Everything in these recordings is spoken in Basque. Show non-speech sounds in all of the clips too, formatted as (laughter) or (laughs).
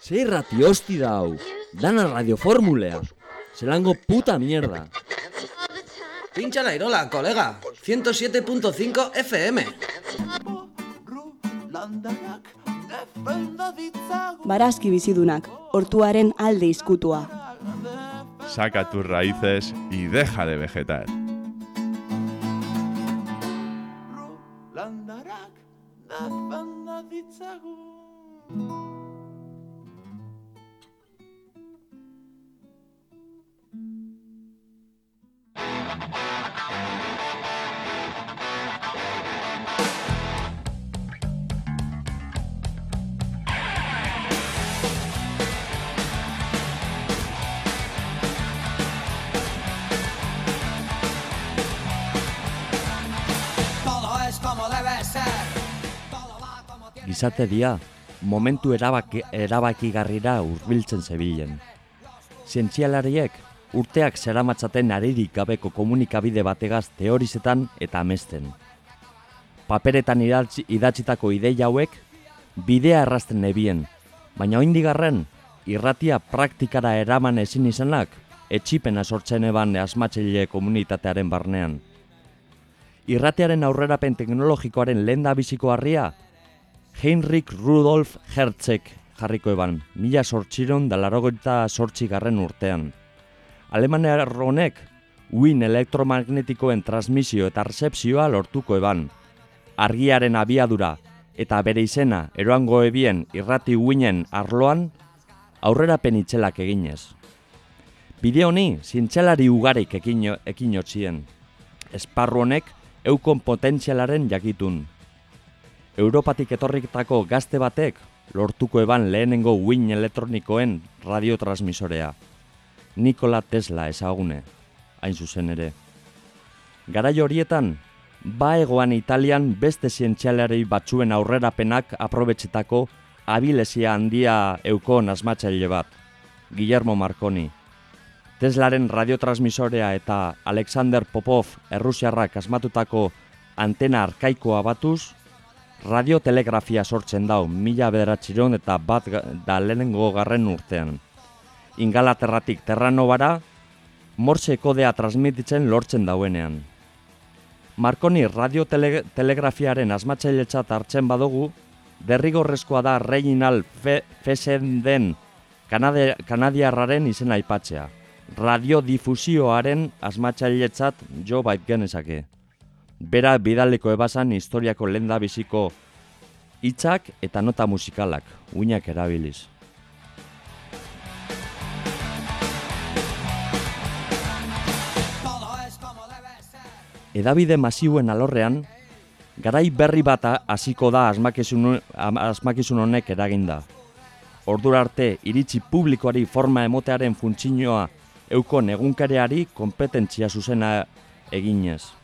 Zer irrati hosti da hau, dana radioformulea, zelango puta mierda. Pincha la irola, colega. 107.5 FM. Barazki bizidunak, hortuaren alde izkutua. Saca tus raíces y deja de vegetar. Gizate dia, momentu erabaki, erabakigarrira hurbiltzen zebilen. Zientzialariek urteak zeramatzaten aririk gabeko komunikabide bategaz teorizetan eta amesten. Paperetan idatzi, idatzitako ideia hauek bidea errazten nebien, baina oindigarren irratia praktikara eraman ezin izanak etxipena sortzen eban asmatzaile komunitatearen barnean. Irratiaren aurrerapen teknologikoaren lehen da biziko harria, Heinrich Rudolf Herzeg jarriko eban, mila sortxiron da larogeita sortxi garren urtean. Alemaniar honek, uin elektromagnetikoen transmisio eta recepzioa lortuko eban. Argiaren abiadura eta bere izena eroango ebien irrati uinen arloan, aurrerapen itxelak eginez. Bide honi, zintxelari ugarik ekin, ekin. Esparru honek, eukon potentzialaren jakitun. Europatik etorriketako gazte batek lortuko eban lehenengo uin elektronikoen radiotransmisorea. Nikola Tesla ezagune, hain zuzen ere. Garai horietan, baegoan Italian beste zientzialarei batzuen aurrerapenak aprobetxetako abilesia handia eukon asmatzaile bat, Guillermo Marconi. Teslaren radiotransmisorea eta Alexander Popov errusiarrak asmatutako antena arkaikoa batuz, radiotelegrafia sortzen dau mila bederatxiron eta bat da lehenengo garren urtean. Ingalaterratik terranobara, morse kodea transmititzen lortzen dauenean. Marconi radiotelegrafiaren asmatzailetzat hartzen badugu, derrigorrezkoa da Reginald Fe Fesen den Kanade Kanadiarraren izena aipatzea. Radiodifusioaren asmatzailetzat jo bait genezake. Bera bidaleko ebasan historiako lenda biziko hitzak eta nota musikalak, uinak erabiliz. Edabide masiuen alorrean, garai berri bat hasiko da asmakizun, asmakizun honek eraginda. Ordura arte iritsi publikoari forma emotearen funtzioa eukon egunkareari kompetentzia zuzena eginez.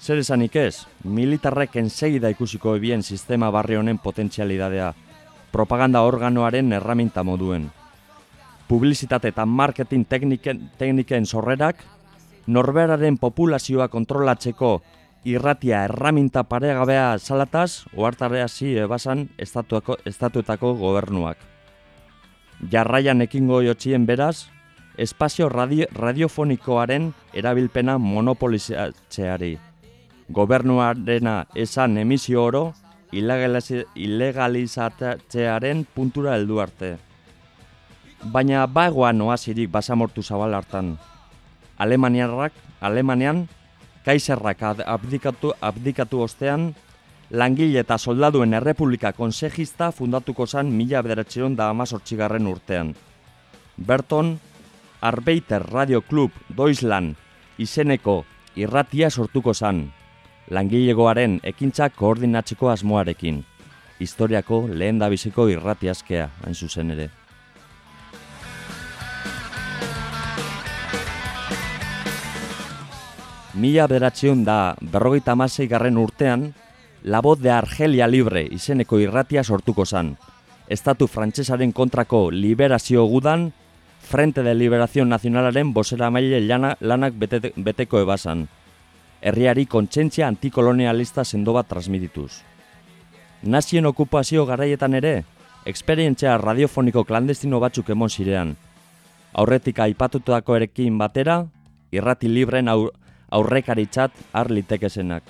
Zer esanik ez, militarrek ensegida ikusiko ebien sistema barri honen potentzialidadea, propaganda organoaren erraminta moduen. Publizitate eta marketing tekniken, tekniken sorrerak, norberaren populazioa kontrolatzeko irratia erraminta paregabea salataz, oartarea zi ebasan estatuako, estatuetako gobernuak. Jarraian ekingo jotxien beraz, espazio radio, radiofonikoaren erabilpena monopolizatzeari. Gobernuarena esan emisio oro, ilegalizatzearen puntura heldu arte. Baina bagoan oazirik basamortu zabal hartan. Alemaniarrak, Alemanian, kaiserrak abdikatu, abdikatu ostean, langile eta soldaduen errepublika konsejista fundatuko zan mila bederatxeron da amazortxigarren urtean. Berton, Arbeiter Radio Club Doislan izeneko irratia sortuko zan, langilegoaren ekintzak koordinatzeko asmoarekin, historiako lehen da biziko irratiazkea, hain zuzen ere. Mila bederatzion da berrogeita amasei garren urtean, La Voz de Argelia Libre izeneko irratia sortuko zan. Estatu frantsesaren kontrako liberazio gudan, Frente de Liberación Nacionalaren bosera maile lana, lanak bete, beteko ebasan. Herriari kontsentzia antikolonialista sendo bat transmitituz. Nazien okupazio garaietan ere, eksperientzia radiofoniko klandestino batzuk emon zirean. Aurretik aipatutako erekin batera, irrati libren aur, aurrekaritzat har litekezenak.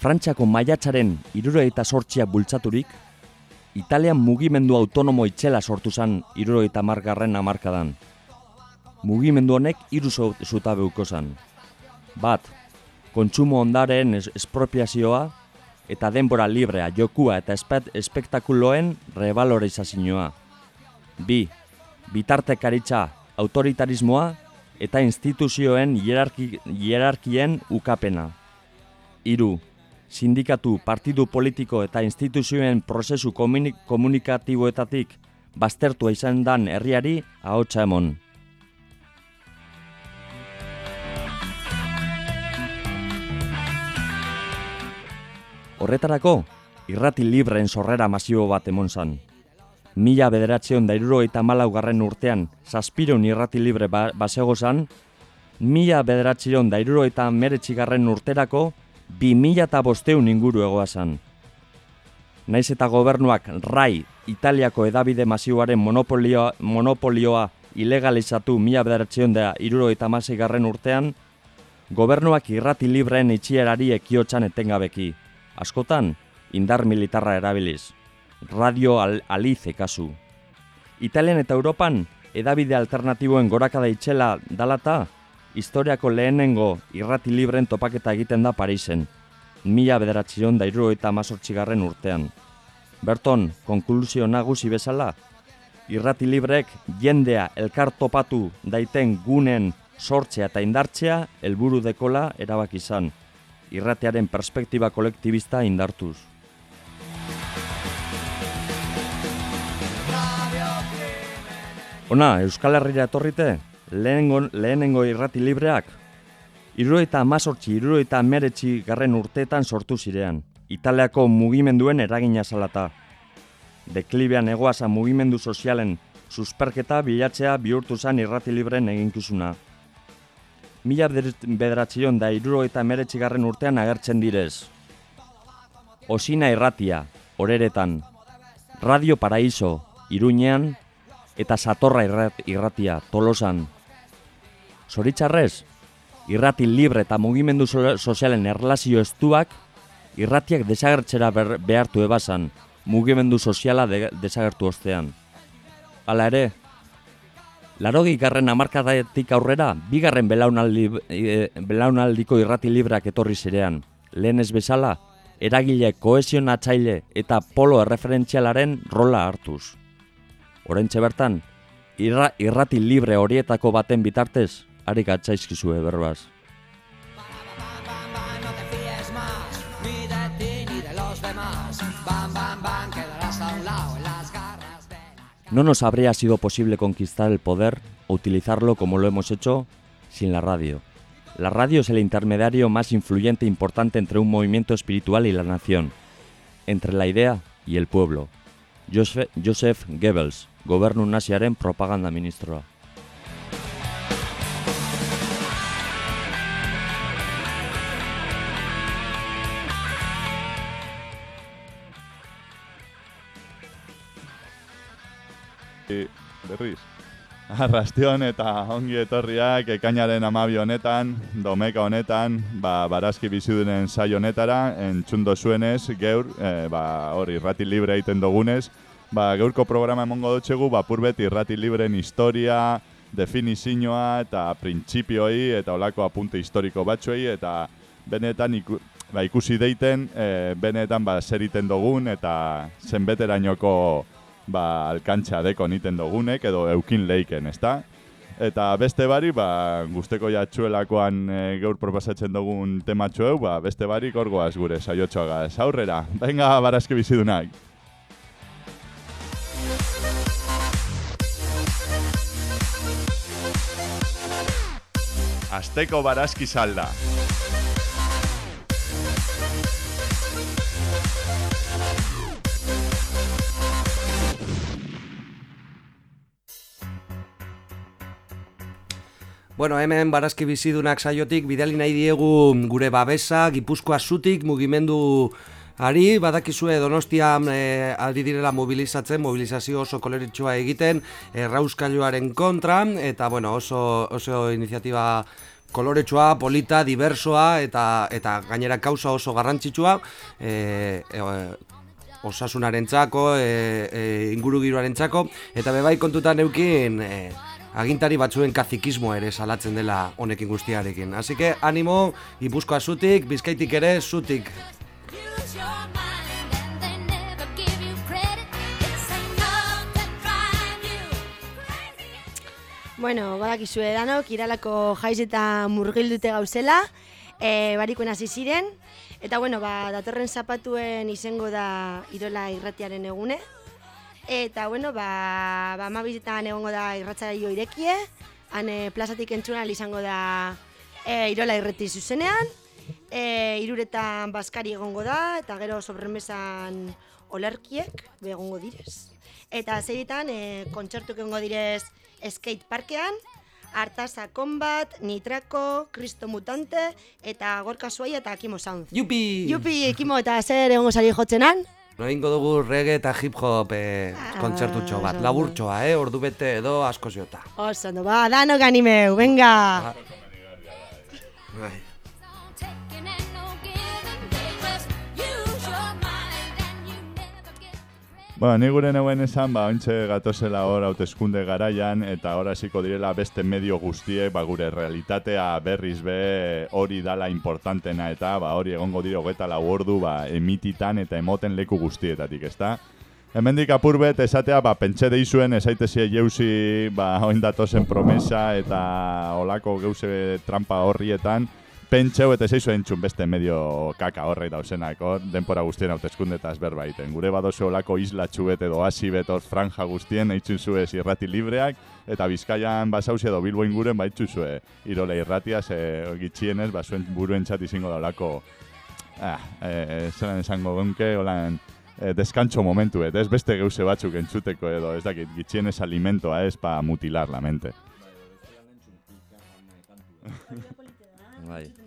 Frantxako maiatzaren irurogeita sortziak bultzaturik, Italian mugimendu autonomo itxela sortu zen irurogeita margarren amarkadan. Mugimendu honek hiru zutabe zen. Bat, kontsumo ondaren es espropiazioa eta denbora librea, jokua eta espektakuloen revalorizazioa. Bi, bitartekaritza autoritarismoa eta instituzioen hierarki, hierarkien ukapena. Hiru, sindikatu, partidu politiko eta instituzioen prozesu komunikatiboetatik baztertua izan dan herriari ahotsa emon. Horretarako, irrati libreen sorrera masibo bat emon zan. Mila bederatzeon da eta malaugarren urtean zazpiron irrati libre ba basego zan, mila bederatzeon da eta meretxigarren urterako bi mila eta bosteun inguru egoa zan. Naiz eta gobernuak RAI Italiako edabide masiboaren monopolioa, monopolioa ilegalizatu mila bederatzeon da eta garren urtean, gobernuak irrati libreen itxierari ekiotxan etengabeki. Askotan, indar militarra erabiliz. Radio al alize kasu. Italian eta Europan edabide alternatiboen gorakada itxela dalata, historiako lehenengo irrati libren topaketa egiten da Parisen, mila bederatzion da eta mazortxigarren urtean. Berton, konklusio nagusi bezala, irrati librek jendea elkar topatu daiten gunen sortzea eta indartzea helburu dekola erabak izan, irratearen perspektiba kolektibista indartuz. Ona, Euskal Herria etorrite, lehenengo, lehenengo irrati libreak, iruro eta amazortzi, iruro eta meretzi garren urteetan sortu zirean, Italiako mugimenduen eragina salata. Deklibean egoaza mugimendu sozialen susperketa bilatzea bihurtu zen irrati libren eginkizuna. Mila bederatzion da iruro eta meretzi garren urtean agertzen direz. Osina irratia, oreretan. Radio Paraíso, Iruñean, eta Satorra irratia, Tolosan. Zoritzarrez, irrati libre eta mugimendu sozialen erlazio estuak irratiak desagertzera behartu ebasan, mugimendu soziala de desagertu ostean. Hala ere, larogi garren amarkadaetik aurrera, bigarren belaunaldi, e, belaunaldiko irrati libreak etorri zirean. Lehen ez bezala, eragile koesionatzaile eta polo erreferentzialaren rola hartuz. Horentxe bertan, irra, irrati libre horietako baten bitartez, atzaizkizue berbaz. No nos habría sido posible conquistar el poder o utilizarlo como lo hemos hecho sin la radio. La radio es el intermediario más influyente e importante entre un movimiento espiritual y la nación, entre la idea y el pueblo. Joseph, Joseph Goebbels, gobernu naziaren propaganda ministroa. Berriz. Arrastion eta ongi etorriak ekainaren amabi honetan, domeka honetan, ba, barazki bizidunen saio honetara, entxundo zuenez, geur, e, ba, hori, irrati libre egiten dugunez, ba, geurko programa emongo dutxegu, ba, purbet irrati libreen historia, definizioa eta printsipioi eta olako apunte historiko batzuei eta benetan iku, ba, ikusi deiten, e, benetan ba, zer iten dugun eta zenbeterainoko ba, alkantxa deko niten dugunek edo eukin leiken, ezta? Eta beste bari, ba, guzteko jatxuelakoan e, gaur proposatzen dugun tematxo ba, beste bari korgoaz gure saiotxoagaz. Aurrera, venga, barazki bizidunak! Azteko barazki salda. Bueno, hemen barazki bizidunak saiotik bidali nahi diegu gure babesa, Gipuzkoa zutik mugimendu Ari, badakizue Donostian e, ari direla mobilizatzen, mobilizazio oso koloritxua egiten, errauskailuaren kontra, eta bueno, oso, oso iniziatiba koloretsua, polita, diversoa, eta, eta gainera kausa oso garrantzitsua, e, e, osasunaren txako, e, e, ingurugiroaren txako, eta bebai kontutan eukin e, agintari batzuen kazikismo ere salatzen dela honekin guztiarekin. Así que animo, Gipuzkoa zutik, Bizkaitik ere zutik. Bueno, badakizue danok, iralako jaiz eta murgildute gauzela, e, barikuen hasi ziren, eta bueno, ba, datorren zapatuen izango da Irola irratiaren egune, eta bueno, ba, ba amabizetan egongo da irratzaio irekie, han e, plazatik entzuna izango da e, Irola irreti zuzenean, e, iruretan baskari egongo da, eta gero sobremezan olerkiek be egongo direz. Eta zeiretan, e, kontzertuk egongo direz skate parkean, Artasa Combat, Nitrako, Cristo Mutante, eta Gorka Suaia eta Kimo Sound. Jupi! Jupi, Kimo, eta zer egongo sari jotzenan? No egingo dugu reggae eta hip hop eh, kontzertutxo bat, oso ondo. laburtxoa, eh, ordu bete edo asko ziota. Oso, ondo, ba, danok animeu, venga! Bai. Bueno, ni gure neuen esan, ba, ontxe gatozela hor hauteskunde garaian, eta hor hasiko direla beste medio guztiek, ba, gure realitatea berriz be hori dala importantena, eta ba, hori egongo dire hogeta lau ordu, ba, emititan eta emoten leku guztietatik, ezta? Hemendik apur bet, esatea, ba, pentsa deizuen, esaitezie jeuzi, ba, oin datozen promesa, eta olako geuse trampa horrietan, pentseu eta zeizu entzun beste medio kaka horrek dauzenak, hor, denpora guztien hauteskundetaz berbaiten. Gure badozu olako islatxu bet edo hasi bet hor franja guztien, eitzun zuez irrati libreak, eta Bizkaian basauzi edo Bilbo inguren baitzu zue irole irratia, ze gitxienez, ba, zuen buruen txat izango da olako, ah, eh, zelan esango gonke, holan, eh, deskantxo momentu, ez beste geuse batzuk entzuteko edo, ez dakit, gitxienez alimentoa ez pa mutilar la mente. Bai.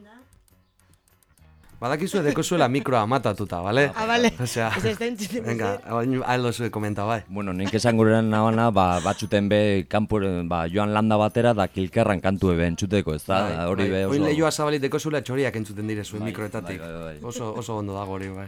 Badakizue dekozuela mikroa matatuta, bale? Ah, bale. Osea, Ez ez da entzuten. venga, aldo zue komenta, bai. Bueno, nik esan gurean nabana, ba, batzuten be, kanpure, ba, joan landa batera da kilkerran kantu ebe entzuteko, ez da? Bai, hori bai. be oso... Oin lehioa zabaliteko zula txoriak entzuten dire zuen Bai, mikroetatik. bai, bai, bai. Oso, oso ondo dago hori, bai.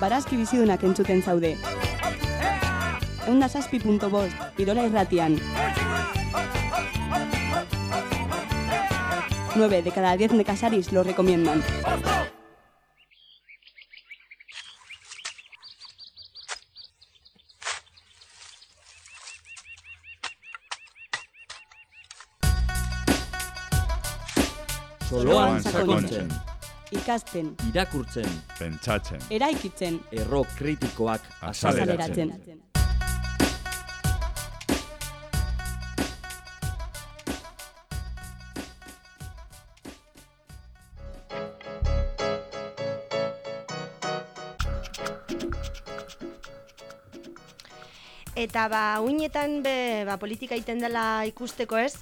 Barazki bizidunak entzuten zaude. Eunda zazpi punto bost, Irola irratian. 9 de cada 10 necasaris lo recomiendan. Sakontzen. Ikasten, irakurtzen, Pentsatzen. eraikitzen, erro kritikoak Azaleratzen. azaleratzen. Eta ba, uinetan be, ba, politika iten dela ikusteko ez,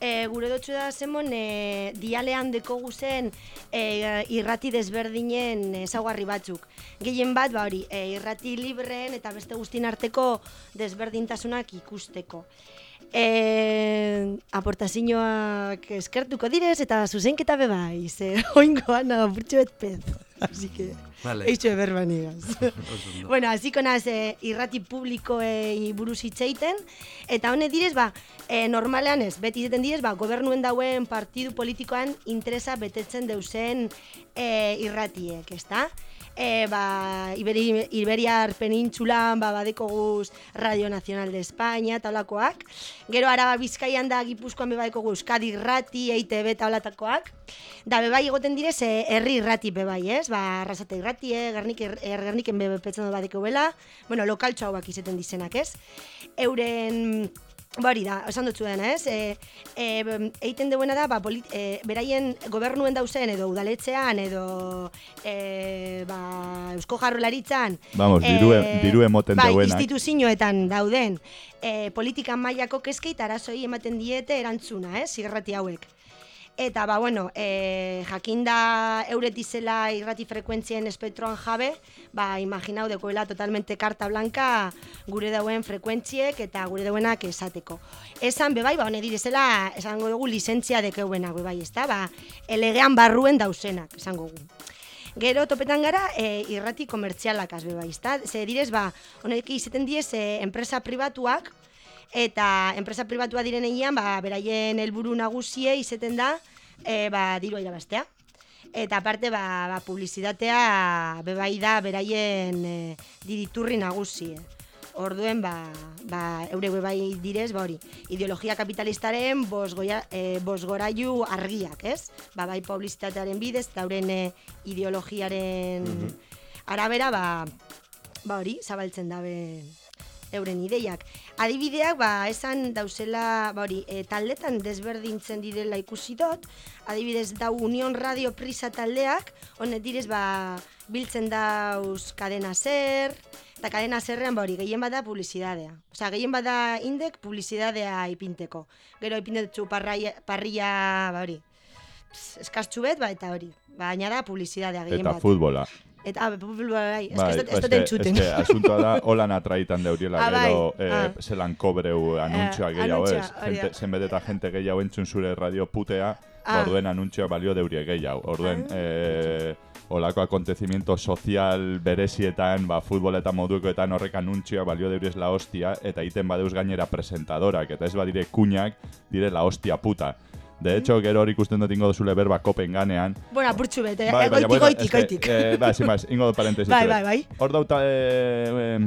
e, gure dotxu da zemon e, dialean deko guzen e, irrati desberdinen ezaugarri batzuk. Gehien bat, ba hori, e, irrati libreen eta beste guztien arteko desberdintasunak ikusteko. E, aportazioak eskertuko direz eta zuzenketa be bai, ze (laughs) oingoan apurtxo pez. (laughs) Así que, Vale. eixo eber banigaz. bueno, hasiko naz e, irrati publikoei buruz hitz egiten eta honek direz ba, e, normalean ez, beti egiten direz ba, gobernuen dauen partidu politikoan interesa betetzen deusen e, irratiek, ezta? E, ba, Iberi, Iberiar penintxulan ba, badeko guz Radio Nacional de España eta holakoak. Gero araba bizkaian da gipuzkoan bebaiko guz Euskadi irrati, EITB eta holatakoak. Da bebai egoten direz e, herri irrati bebai, ez? Ba, arrasate irrati, e, gernik, er, gerniken bebe petzen dut badeko bela. Bueno, lokaltxo hauak izeten dizenak, ez? Euren Ba hori da, esan dut zuen, ez? E, e, eiten duena da, ba, polit, e, beraien gobernuen dauzen edo udaletxean edo e, ba, eusko jarrolaritzan Vamos, diru, diru emoten bai, dauenak. instituzioetan dauden e, politika mailako kezkei eta arazoi ematen diete erantzuna, ez? Irrati hauek. Eta, ba, bueno, e, jakinda euretizela irrati frekuentzien espetroan jabe, ba, imaginau dekoela totalmente karta blanca gure dauen frekuentziek eta gure dauenak esateko. Esan, bebai, ba, hone direzela, esango dugu, lizentzia dekeuenak, bebai, ezta? Ba, elegean barruen dausenak, esango dugu. Gero topetan gara e, irrati komertzialak azbe bai, ezta? Ze direz, ba, honek izaten diez e, enpresa pribatuak, eta enpresa pribatua diren egian, ba, beraien helburu nagusie izeten da, e, ba, dirua irabaztea. Eta aparte, ba, ba, publizitatea bebai da beraien e, diriturri nagusie. Orduen, ba, ba, eure bebai direz, ba hori, ideologia kapitalistaren bosgoia, e, argiak, ez? Ba, bai publizitatearen bidez, eta euren e, ideologiaren arabera, ba, ba hori, zabaltzen dabe euren ideiak. Adibideak, ba, esan dauzela, ba hori, e, taldetan desberdintzen direla ikusi dut, adibidez dau Union Radio Prisa taldeak, honet direz, ba, biltzen dauz kadena zer, eta kadena zerrean, ba hori, gehien bada publizidadea. Osea, gehien bada indek publizidadea ipinteko. Gero ipintetzu parraia, parria, ba hori, eskastxu bet, ba, eta hori. Baina da publizidadea gehien Eta bat. futbola. Eta, ah, futbol, bai, ez Bai, ez dut- ez entzuten. Es que (laughs) asuntoa da, holan atraitan deuriela, Ah, bai, gero eh, ah. zelan kobreu Eh, gehiago ez. Gente, zenbet eta jente gehiago entzun zure radio putea, Ah. orduen anuntzioak balio deurie gehiago. Orduen, eh, olako acontecimiento sozial berezietan, ba, futbol eta modukoetan horrek anuntzioak balio deuriez la hostia, eta iten badeuz gainera presentadorak, eta ez badire kuñak, dire la hostia puta. De hecho, gero hor ikusten dut ingo duzule berba kopen ganean, Bueno, apurtxu bete, Bai, eh, goitik, bueno, goitik, goitik. Eh, ba, sin más, ingo dut parentesis. Bai, bai, bai. Hor dauta eh,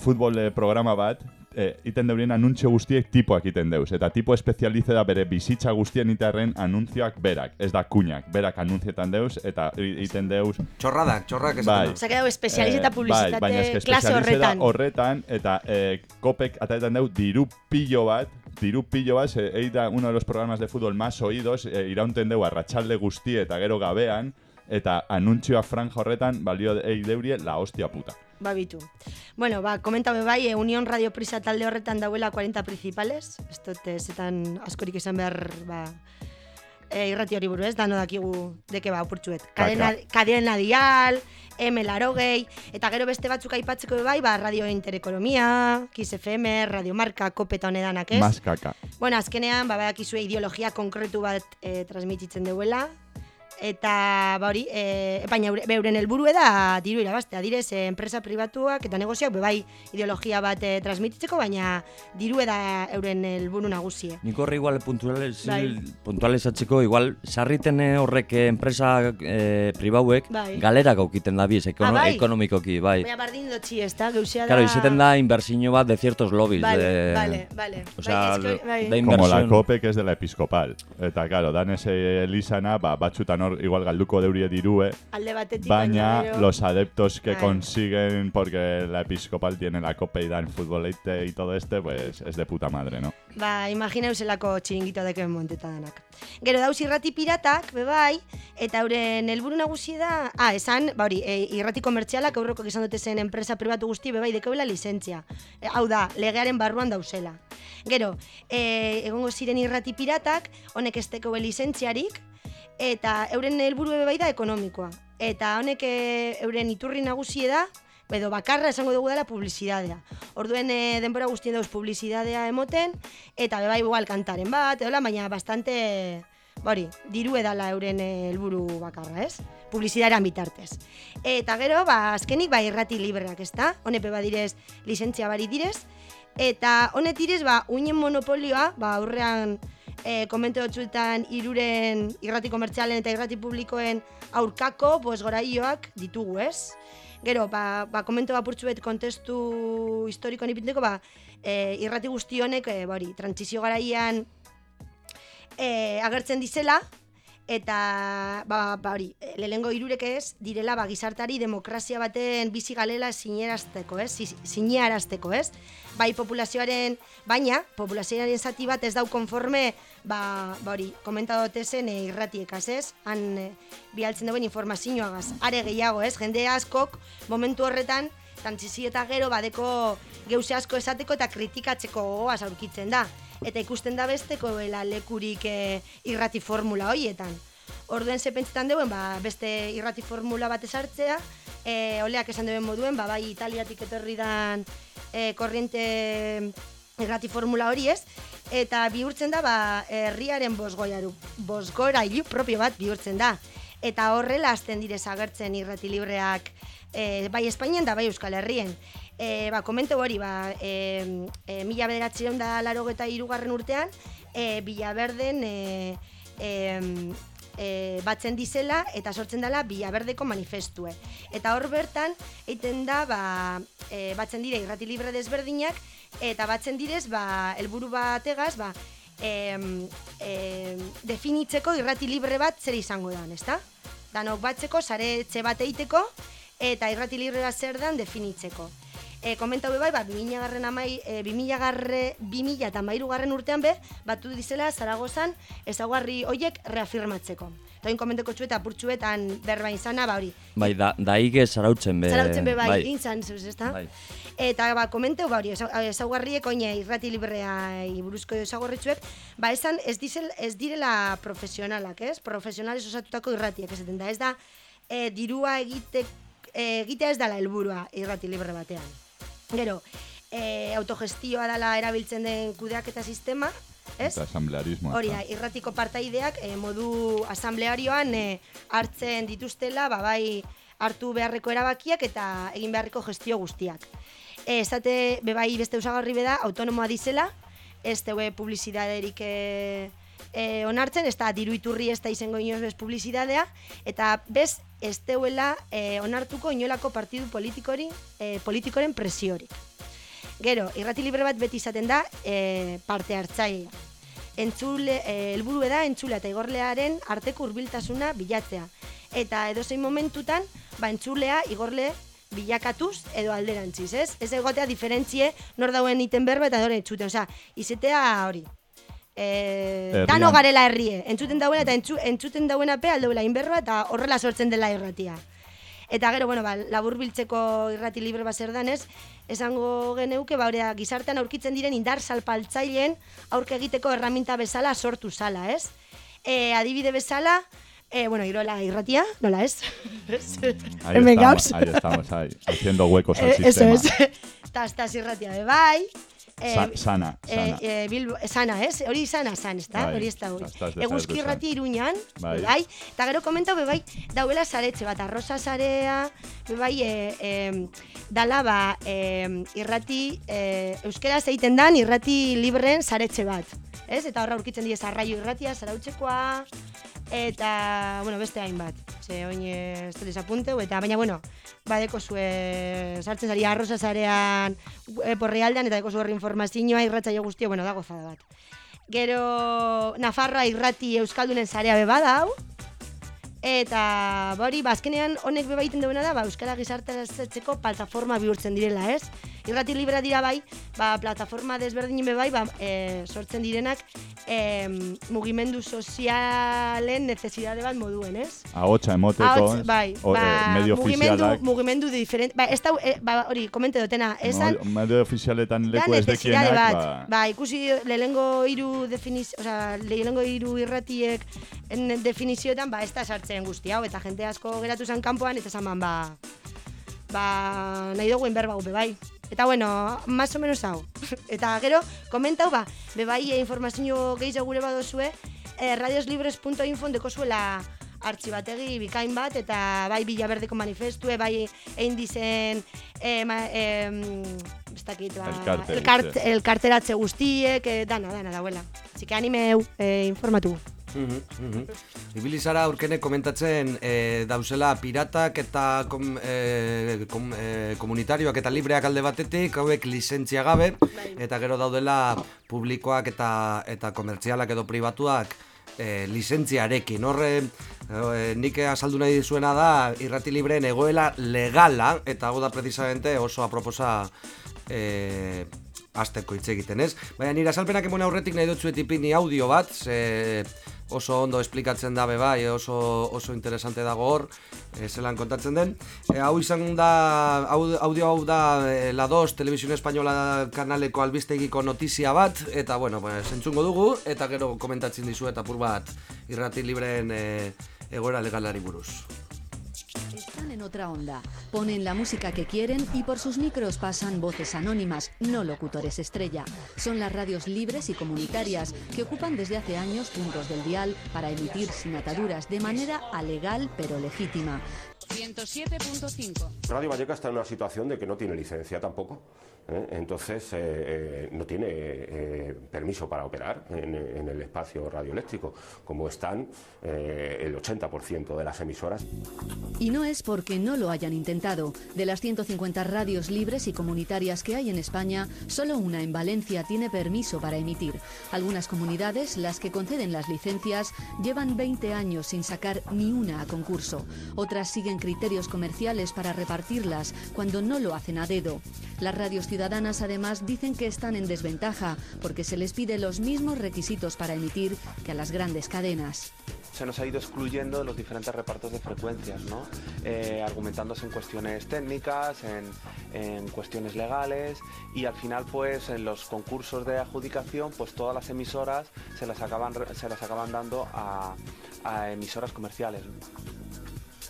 futbol eh, programa bat, eh, iten deurien anuntzio guztiek tipoak iten deuz. Eta tipo espezialize da bere bizitza guztien iterren anuntzioak berak. Ez da kuñak, berak anuntzietan deuz, eta iten deuz Txorradak, txorrak ez Bai. Osa, quedau espezializ eta Eh, publizitate bai, klase espezialize da horretan. horretan, eta eh, kopek ataetan deu diru pillo bat, diru pillo bat, ze, ei da uno de los programas de fútbol más oídos, eh, iraunten deu arratsalde guzti eta gero gabean, eta anuntzioa franja horretan balio ei la hostia puta. Babitu. Bueno, ba, komentame bai, eh, Unión Radio Prisa talde horretan dauela 40 principales. Ez dut, eh, zetan askorik izan behar, ba, e, irrati hori buru, ez? Dano dakigu deke ba, opurtxuet. Kadena, kadena dial, M larogei, eta gero beste batzuk aipatzeko bai, ba, Radio Interekonomia, Kiss FM, Radio Marka, Kopeta honedanak, ez? Mas kaka. Bueno, azkenean, ba, badakizue ideologia konkretu bat e, transmititzen duela, eta ba hori, e, baina eure- beuren helburue da diru irabaztea, direz e, enpresa pribatuak eta negozioak bai ideologia bat e, transmititzeko, baina dirue da euren helburu nagusie. Nik horre igual puntuales, Bai. puntualizatzeko, igual sarriten eh, horrek eh, enpresa eh, pribauek Bai. galerak aukiten da biz, ekono, Ah, bai? ekonomikoki, bai. Baina bardin dotxi, ez da, geuzea da... Claro, izaten da inversiño bat de ciertos lobbies. Vale, de, vale, vale. O sea, Bai, eske- bai. da Como la. COPE, que es de la episcopal. Eta, claro, dan ese Elisana, ba, batzutan hor, igual galduko deurie dirue, Alde batetik, baina gero- los adeptos que Bai. consiguen, porque la episcopal tiene la COPE y dan futbolete y todo este, pues es de puta madre, ¿no? Ba, imagineuselako txiringito deke monteta danak. Gero dauz irrati piratak, bebai, eta euren helburu nagusi da, ah, esan, ba hori, e, irrati komertzialak aurreko izan dute zen enpresa pribatu guzti bebai dekeula lizentzia. E, hau da, legearen barruan dauzela. Gero, e, egongo ziren irrati piratak, honek ez dekeue lizentziarik, eta euren helburu bebai da ekonomikoa. Eta honek e, euren iturri nagusie da, edo bakarra esango dugu dela publizidadea. Orduen e, denbora guztien dauz publizidadea emoten, eta bebai igual kantaren bat, edola, baina bastante, bori, diru edala euren eh, helburu bakarra, ez? Publizidadean bitartez. Eta gero, ba, azkenik, ba, irrati libreak, ezta? Honepe badirez, lizentzia bari direz, eta honet direz, ba, uinen monopolioa, ba, aurrean, e, komente batzuetan iruren irrati komertzialen eta irrati publikoen aurkako, pues, goraioak ditugu, ez? Gero, ba, ba komento bapurtzu bet kontestu historiko nipinteko, ba, e, irrati guzti honek, e, bori, trantzizio garaian e, agertzen dizela, eta ba, ba hori, lehengo irurek ez, direla ba, gizartari demokrazia baten bizi galela sinerazteko, ez? Si- Sinearazteko, ez? Bai populazioaren, baina populazioaren zati bat ez dau konforme, ba, ba hori, komentadote zen e, irratiekaz, ez? Han e, bialtzen duen informazioagaz. Are gehiago, ez? Jende askok momentu horretan tantzizio eta gero badeko geuse asko esateko eta kritikatzeko gogoaz aurkitzen da. Eta ikusten da besteko bela lekurik e, irrati formula hoietan. Orduen ze pentsetan deuen, ba, beste irrati formula bat esartzea, e, oleak esan duen moduen, ba, bai italiatik etorri dan e, korriente irrati formula hori ez, eta bihurtzen da, ba, herriaren bosgoiaru, bosgorailu propio bat bihurtzen da. Eta horrela hasten direz agertzen irrati libreak e, bai Espainian da bai Euskal Herrien. E, ba, komento hori, ba, e, e, mila bederatzireun da laro eta irugarren urtean, e, Bilaberden e, e, e, batzen dizela eta sortzen dela Bilaberdeko manifestue. Eta hor bertan, egiten da, ba, e, batzen dire irrati libre desberdinak, eta batzen direz, ba, helburu bategaz, ba, em, em, definitzeko irrati libre bat zer izango dan, ezta? Danok batzeko, sare etxe bat egiteko, eta irrati libre bat zer dan definitzeko. E, komenta bai, ba, 2000 garren amai, e, 2000 garre, 2000 eta mairu garren urtean be, batu dizela Zaragozan ezaguarri hoiek reafirmatzeko. Eta komenteko txueta apurtxuetan berba izana, ba hori, Bai, da, daige zarautzen be. Zarautzen be bai, egin zan zuz, ezta? Bai. Eta ba, komenteu ba hori, eza- ezaugarriek oin irrati librea buruzko ezaugarritzuek, ba esan ez, dizel, ez direla profesionalak, ez? Profesionales osatutako irratiak esaten da, ez da e, dirua egite, e, egitea ez dela helburua irrati libre batean. Gero, e, autogestioa dela erabiltzen den kudeaketa sistema, ez? Eta asamblearismoa. Hori da, irratiko partaideak eh, modu asamblearioan eh, hartzen dituztela, ba, bai hartu beharreko erabakiak eta egin beharreko gestio guztiak. E, esate, bebai beste usagarri beda, autonomoa dizela, ez teue publizidaderik e, e, onartzen, ez da diru iturri ez da izango inoz bez publizidadea, eta bez ez teuela e, onartuko inolako partidu politikori, e, politikoren presiorik. Gero, irrati libre bat beti izaten da e, parte hartzailea. Entzule, helburu da entzule eta igorlearen arteko hurbiltasuna bilatzea. Eta edozein momentutan, ba entzulea igorle bilakatuz edo alderantziz, ez? Ez egotea diferentzie nor dauen iten berba eta dore entzuten, osea, izetea hori. E, Herrian. dano garela herrie, entzuten dauena eta entzu, entzuten dauena pe aldeula inberba eta horrela sortzen dela irratia. Eta gero, bueno, ba, labur biltzeko irrati libre bat zer danez, esango geneuke, ba, hori, gizartean aurkitzen diren indar salpaltzaileen aurke egiteko erraminta bezala sortu zala, ez? E, adibide bezala, e, bueno, Irola irratia, nola ez? (laughs) Ahí estamos, ahí estamos, ahí, haciendo huecos al Eh, Eso sistema. es. (laughs) Tas, irratia de bai. Eh, Sa- sana, eh, sana. eh, Bilbo, sana, ez? Hori sana, san, ez da? Bai, Hori ez da hori. Eguzki irrati iruñan, Bai. bai. Eta gero komentau, be bai, dauela saretxe bat, arroza sarea, be bai, e, e, dala ba, e, irrati, e, euskera zeiten dan, irrati libren saretxe bat. Ez? Eta horra aurkitzen diez arraio irratia, zarautzekoa, eta, bueno, beste hainbat. Ze, oin ez dut desapunteu, eta baina, bueno, badeko zue, sartzen zari arroza zarean e, porrealdean, eta deko horri informazioa irratzaio guztia, bueno, da gozada bat. Gero, Nafarroa irrati Euskaldunen zarea be badau, Eta, ba hori, ba, honek beba egiten duena da, ba, Euskara gizarteratzeko plataforma bihurtzen direla, ez? Irrati libera dira bai, ba, plataforma desberdin be bai, ba, e, sortzen direnak e, mugimendu sozialen necesidade bat moduen, ez? Ahotsa emoteko, Ahots, bai, O, ba, eh, medio mugimendu, mugimendu diferent, ba, ez da, e, ba, hori, komente dutena, esan, mo- medio ofizialetan da leku ez dekienak, bat. ba, Ba, ikusi lehenengo hiru definiz, o sea, lehenengo hiru irratiek en definizioetan, ba, ez da sartzen guzti hau, eta jente asko geratu zen kanpoan, eta ban, ba, ba, nahi dugu berba gupe, bai. Eta bueno, más o menos hau. (laughs) eta gero, komentau, ba, be bai, e, informazio gehiago gure badozue, eh, radioslibres.info deko zuela artxibategi bikain bat, eta bai Villaverdeko manifestue, bai egin dizen, e, ma, e, ez dakit, ba, Elkarte, elkart, dice. elkarteratze guztiek, e, dana, dana dauela. Así que animeu, e, informatu. Mhm, mhm. Ibili zara aurkene komentatzen e, dauzela piratak eta kom, e, kom, e, komunitarioak eta libreak alde batetik, hauek lizentzia gabe, eta gero daudela publikoak eta eta komertzialak edo pribatuak e, lizentziarekin. Horre, e, nik azaldu nahi dizuena da, irrati libreen egoela legala, eta hau da precisamente oso aproposa e, azteko hitz egiten, ez? Baina nire azalpenak emon aurretik nahi dut ipini audio bat, ze oso ondo esplikatzen da bai, oso, oso interesante dago hor, e, zelan kontatzen den. E, hau izan da, au- audio hau da e, La 2 Televisión Española kanaleko albistegiko notizia bat, eta bueno, pues, entzungo dugu, eta gero komentatzen dizu eta apur bat irrati libreen e, egoera legalari buruz. Están en otra onda. Ponen la música que quieren y por sus micros pasan voces anónimas, no locutores estrella. Son las radios libres y comunitarias que ocupan desde hace años puntos del dial para emitir sin ataduras de manera alegal pero legítima. 107.5. Radio Valleca está en una situación de que no tiene licencia tampoco. ¿eh? Entonces, eh, eh, no tiene eh, permiso para operar en, en el espacio radioeléctrico, como están eh, el 80% de las emisoras. Y no es porque no lo hayan intentado. De las 150 radios libres y comunitarias que hay en España, solo una en Valencia tiene permiso para emitir. Algunas comunidades, las que conceden las licencias, llevan 20 años sin sacar ni una a concurso. Otras siguen criterios comerciales para repartirlas cuando no lo hacen a dedo. Las radios ciudadanas además dicen que están en desventaja porque se les pide los mismos requisitos para emitir que a las grandes cadenas. se nos ha ido excluyendo los diferentes repartos de frecuencias, ¿no? Eh, argumentándose en cuestiones técnicas, en, cuestiones legales y al final pues en los concursos de adjudicación pues todas las emisoras se las acaban, se las acaban dando a, emisoras comerciales.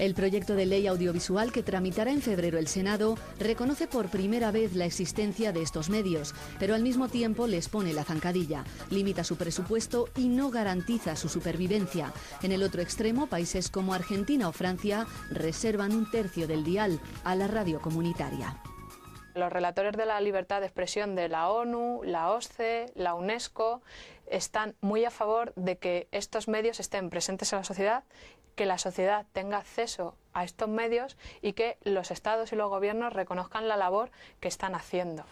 El proyecto de ley audiovisual que tramitará en febrero el Senado reconoce por primera vez la existencia de estos medios, pero al mismo tiempo les pone la zancadilla, limita su presupuesto y no garantiza su supervivencia. En el otro extremo, países como Argentina o Francia reservan un tercio del dial a la radio comunitaria. Los relatores de la libertad de expresión de la ONU, la OSCE, la UNESCO están muy a favor de que estos medios estén presentes en la sociedad, que la sociedad tenga acceso a estos medios y que los estados y los gobiernos reconozcan la labor que están haciendo.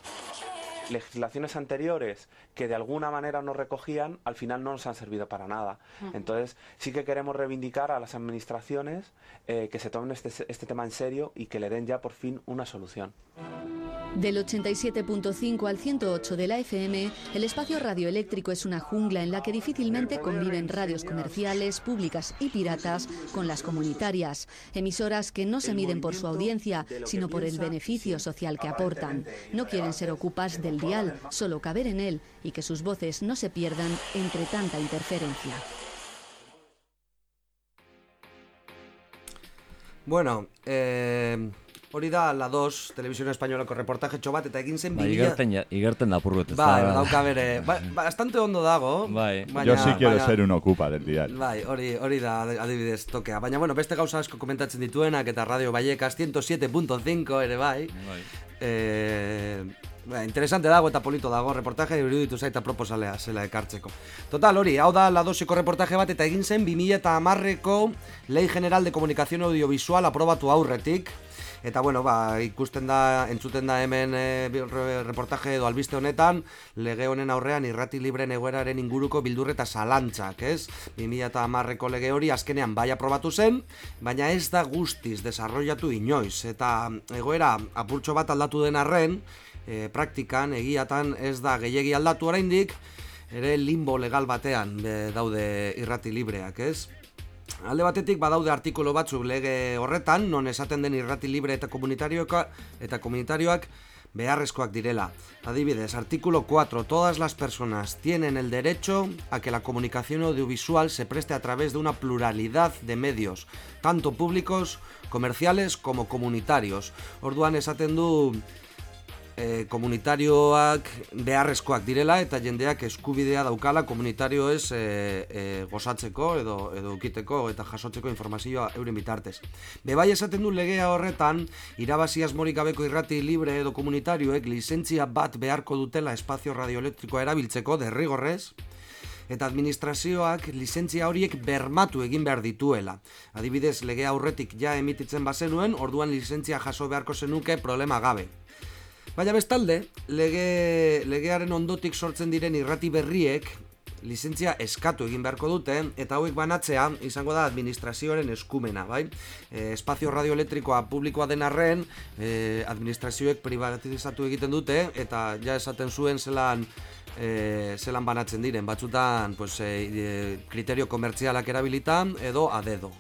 Legislaciones anteriores que de alguna manera nos recogían, al final no nos han servido para nada. Entonces, sí que queremos reivindicar a las administraciones eh, que se tomen este, este tema en serio y que le den ya por fin una solución. Del 87.5 al 108 de la FM, el espacio radioeléctrico es una jungla en la que difícilmente conviven radios comerciales, públicas y piratas con las comunitarias, emisoras que no se miden por su audiencia, sino por el beneficio social que aportan. No quieren ser ocupas del solo caber en él y que sus voces no se pierdan entre tanta interferencia. Bueno, eh, Hori da, la 2, Televisión Espainolako reportaje txo bat, eta egin zen ba. Igerten, ja, igerten da. Dauka bere, ba, bastante ondo dago. Bai, baina, yo sí quiero baina, ser un ocupa del dial. Bai, hori, hori da adibidez tokea. Baina, bueno, beste gauza asko komentatzen dituenak eta Radio Vallecas 107.5 ere bai. Bai. Eh, ba, interesante dago eta polito dago reportaje iruditu zaita proposalea zela ekartzeko. Total, hori, hau da la dosiko reportaje bat eta egin zen 2010ko Lei General de Comunicación Audiovisual aprobatu aurretik. Eta bueno, ba, ikusten da, entzuten da hemen e, reportaje edo albiste honetan, lege honen aurrean irrati libren egoeraren inguruko bildur eta zalantzak, ez? 2010ko lege hori azkenean bai aprobatu zen, baina ez da guztiz desarrollatu inoiz. Eta egoera apurtxo bat aldatu den arren, e, praktikan egiatan ez da gehiegi aldatu oraindik, ere limbo legal batean e, daude irrati libreak, ez? Alde batetik badaude artikulu batzuk lege horretan, non esaten den irrati libre eta komunitarioak eta komunitarioak beharrezkoak direla. Adibidez, artículo 4. Todas las personas tienen el derecho a que la comunicación audiovisual se preste a través de una pluralidad de medios, tanto públicos, comerciales como comunitarios. Orduan esaten du e, komunitarioak beharrezkoak direla eta jendeak eskubidea daukala komunitario ez e, e, gozatzeko edo edo ukiteko eta jasotzeko informazioa euren bitartez. Bebai esaten du legea horretan irabazi asmorik gabeko irrati libre edo komunitarioek lizentzia bat beharko dutela espazio radioelektrikoa erabiltzeko derrigorrez eta administrazioak lizentzia horiek bermatu egin behar dituela. Adibidez, legea aurretik ja emititzen bazenuen, orduan lizentzia jaso beharko zenuke problema gabe. Baina bestalde, lege, legearen ondotik sortzen diren irrati berriek lizentzia eskatu egin beharko dute eta hauek banatzea izango da administrazioaren eskumena, bai? E, espazio radioelektrikoa publikoa den arren, e, administrazioek privatizatu egiten dute eta ja esaten zuen zelan e, zelan banatzen diren, batzutan pues, e, kriterio komertzialak erabilitan edo a dedo.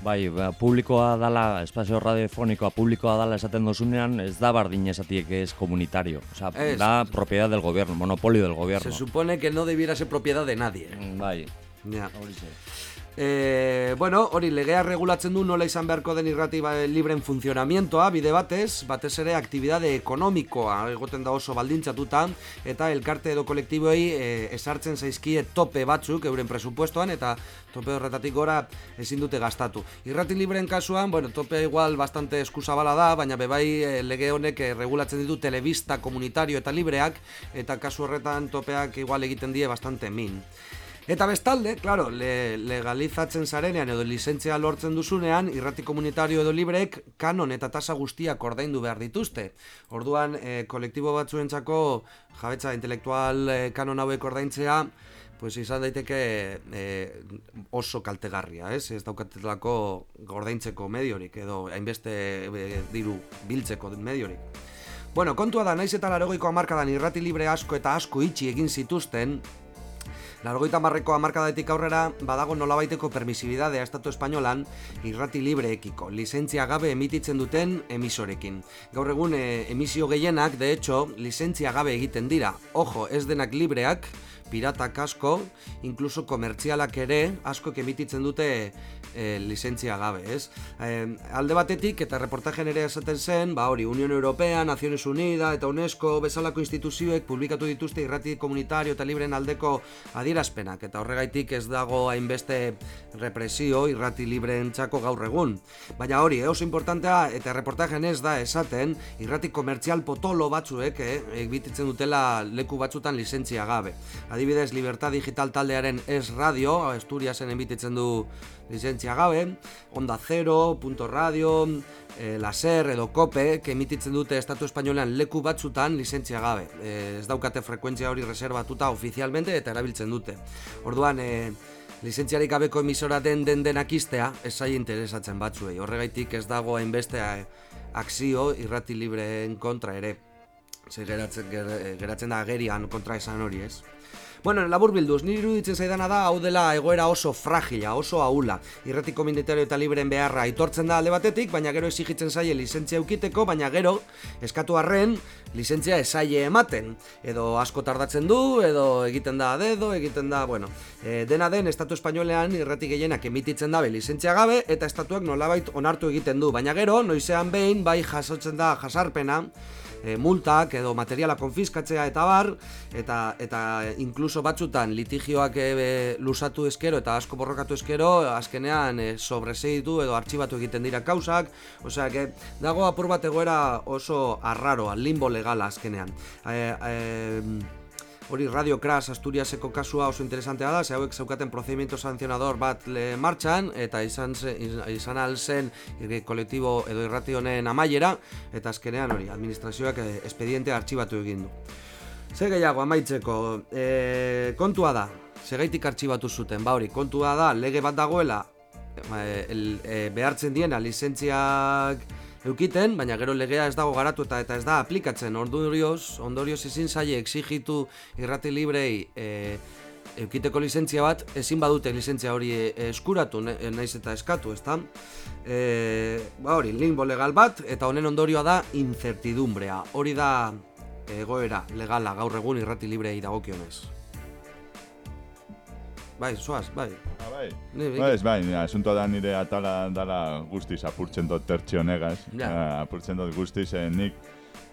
Bai, ba, publikoa dala, espazio radiofonikoa publikoa dala esaten dozunean, ez da bardin esatiek ez komunitario. O sea, Ez. da propiedad del gobierno, monopolio del gobierno. Se supone que no debiera ser propiedad de nadie. Bai. Ja. E, bueno, hori legea regulatzen du nola izan beharko den irrati ba- libren funtzionamientoa, bide batez, batez ere aktibidade ekonomikoa egoten da oso baldintzatuta, eta elkarte edo kolektiboei e, esartzen zaizkie tope batzuk euren presupuestoan, eta tope horretatik gora ezin dute gastatu. Irrati libren kasuan, bueno, tope igual bastante eskuzabala da, baina bebai e, lege honek e, regulatzen ditu telebista komunitario eta libreak, eta kasu horretan topeak igual egiten die bastante min. Eta bestalde, claro, le, legalizatzen zarenean edo lizentzia lortzen duzunean, irrati komunitario edo libreek kanon eta tasa guztiak ordaindu behar dituzte. Orduan, e, kolektibo batzuentzako jabetza intelektual e, kanon hauek ordaintzea, pues izan daiteke e, oso kaltegarria, ez? Ez daukatelako ordaintzeko mediorik edo hainbeste e, diru biltzeko mediorik. Bueno, kontua da, naiz eta larogeiko amarkadan irrati libre asko eta asko itxi egin zituzten, Largoita marreko amarkadaetik aurrera badago nolabaiteko permisibidadea estatu espainolan irrati libreekiko, lizentzia gabe emititzen duten emisorekin. Gaur egun e, emisio gehienak, de hecho, lizentzia gabe egiten dira. Ojo, ez denak libreak, piratak asko, inkluso komertzialak ere, asko emititzen dute e, lizentzia gabe, ez? E, alde batetik, eta reportajen ere esaten zen, ba hori, Unión Europea, Naciones Unida eta UNESCO bezalako instituzioek publikatu dituzte irrati komunitario eta libren aldeko adierazpenak, eta horregaitik ez dago hainbeste represio irrati libreen txako gaur egun. Baina hori, eh, oso importantea, eta reportajen ez da esaten, irrati komertzial potolo batzuek, eh, egititzen dutela leku batzutan lizentzia gabe. Adibidez, Libertad Digital taldearen Es Radio, Asturiasen emititzen du lizentzia gabe, Onda Zero, Punto Radio, e, Laser edo Kope, que emititzen dute Estatu Espainolean leku batzutan lizentzia gabe. E, ez daukate frekuentzia hori reservatuta ofizialmente eta erabiltzen dute. Orduan, e, lizentziarik gabeko emisora den den denak iztea, ez zai interesatzen batzuei. Horregaitik ez dago hainbeste akzio irrati libreen kontra ere. Ze geratzen, ger- geratzen da agerian kontra esan hori, ez? Bueno, labur bilduz, niri iruditzen zaidana da, hau dela egoera oso fragila, oso ahula. Irrati komunitario eta libren beharra aitortzen da alde batetik, baina gero exigitzen zaie lizentzia eukiteko, baina gero, eskatu arren, lizentzia esaie ematen. Edo asko tardatzen du, edo egiten da dedo, egiten da, bueno. E, dena den, estatu espainolean irrati gehienak emititzen dabe lizentzia gabe, eta estatuak nolabait onartu egiten du. Baina gero, noizean behin, bai jasotzen da jasarpena, e, multak edo materiala konfiskatzea eta bar eta eta inkluso batzutan litigioak e, lusatu eskero eta asko borrokatu eskero azkenean e, sobreseitu edo artxibatu egiten dira kausak. Osea que dago apur bat egoera oso arraroa limbo legala azkenean. E, e, Hori Radio Crash Asturiaseko kasua oso interesantea da, ze hauek zeukaten procedimiento sancionador bat le martxan, eta izan, izan alzen e, kolektibo edo irrati honen amaiera, eta azkenean hori, administrazioak eh, espediente artxibatu egin du. Ze gehiago amaitzeko, e, kontua da, segaitik artxibatu zuten, ba hori, kontua da, lege bat dagoela, e, e, behartzen diena lizentziak eukiten, baina gero legea ez dago garatu eta ez da aplikatzen. Ondorioz, ondorioz ezin zaie exigitu irrati librei e, eukiteko lizentzia bat, ezin badute lizentzia hori e, eskuratu, ne, naiz eta eskatu, ezta? E, ba hori, limbo legal bat, eta honen ondorioa da incertidumbrea. Hori da egoera legala gaur egun irrati librei dagokionez. Bai, soaz, bai. Ah, bai. Ni, Ba, ez bai, nire, asuntoa da nire atala dala guztiz apurtzen dut tertxio negaz. Ja. Eh, apurtzen dut guztiz, eh, nik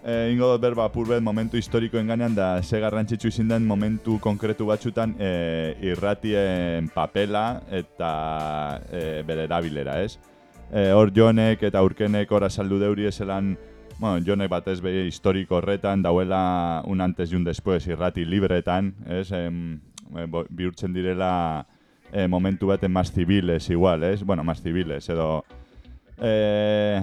eh, ingo dut berba apur bet momentu historikoen ganean da ze garrantzitsu izin den momentu konkretu batzutan eh, irratien papela eta eh, bere erabilera, ez? Eh, hor jonek eta aurkenek hor azaldu deuri ezelan Bueno, jonek batez behi historiko horretan, dauela un antes y un después irrati libretan, ez? Em, bihurtzen direla eh, momentu baten más civiles igual, ez? Bueno, más civiles, edo... Eh,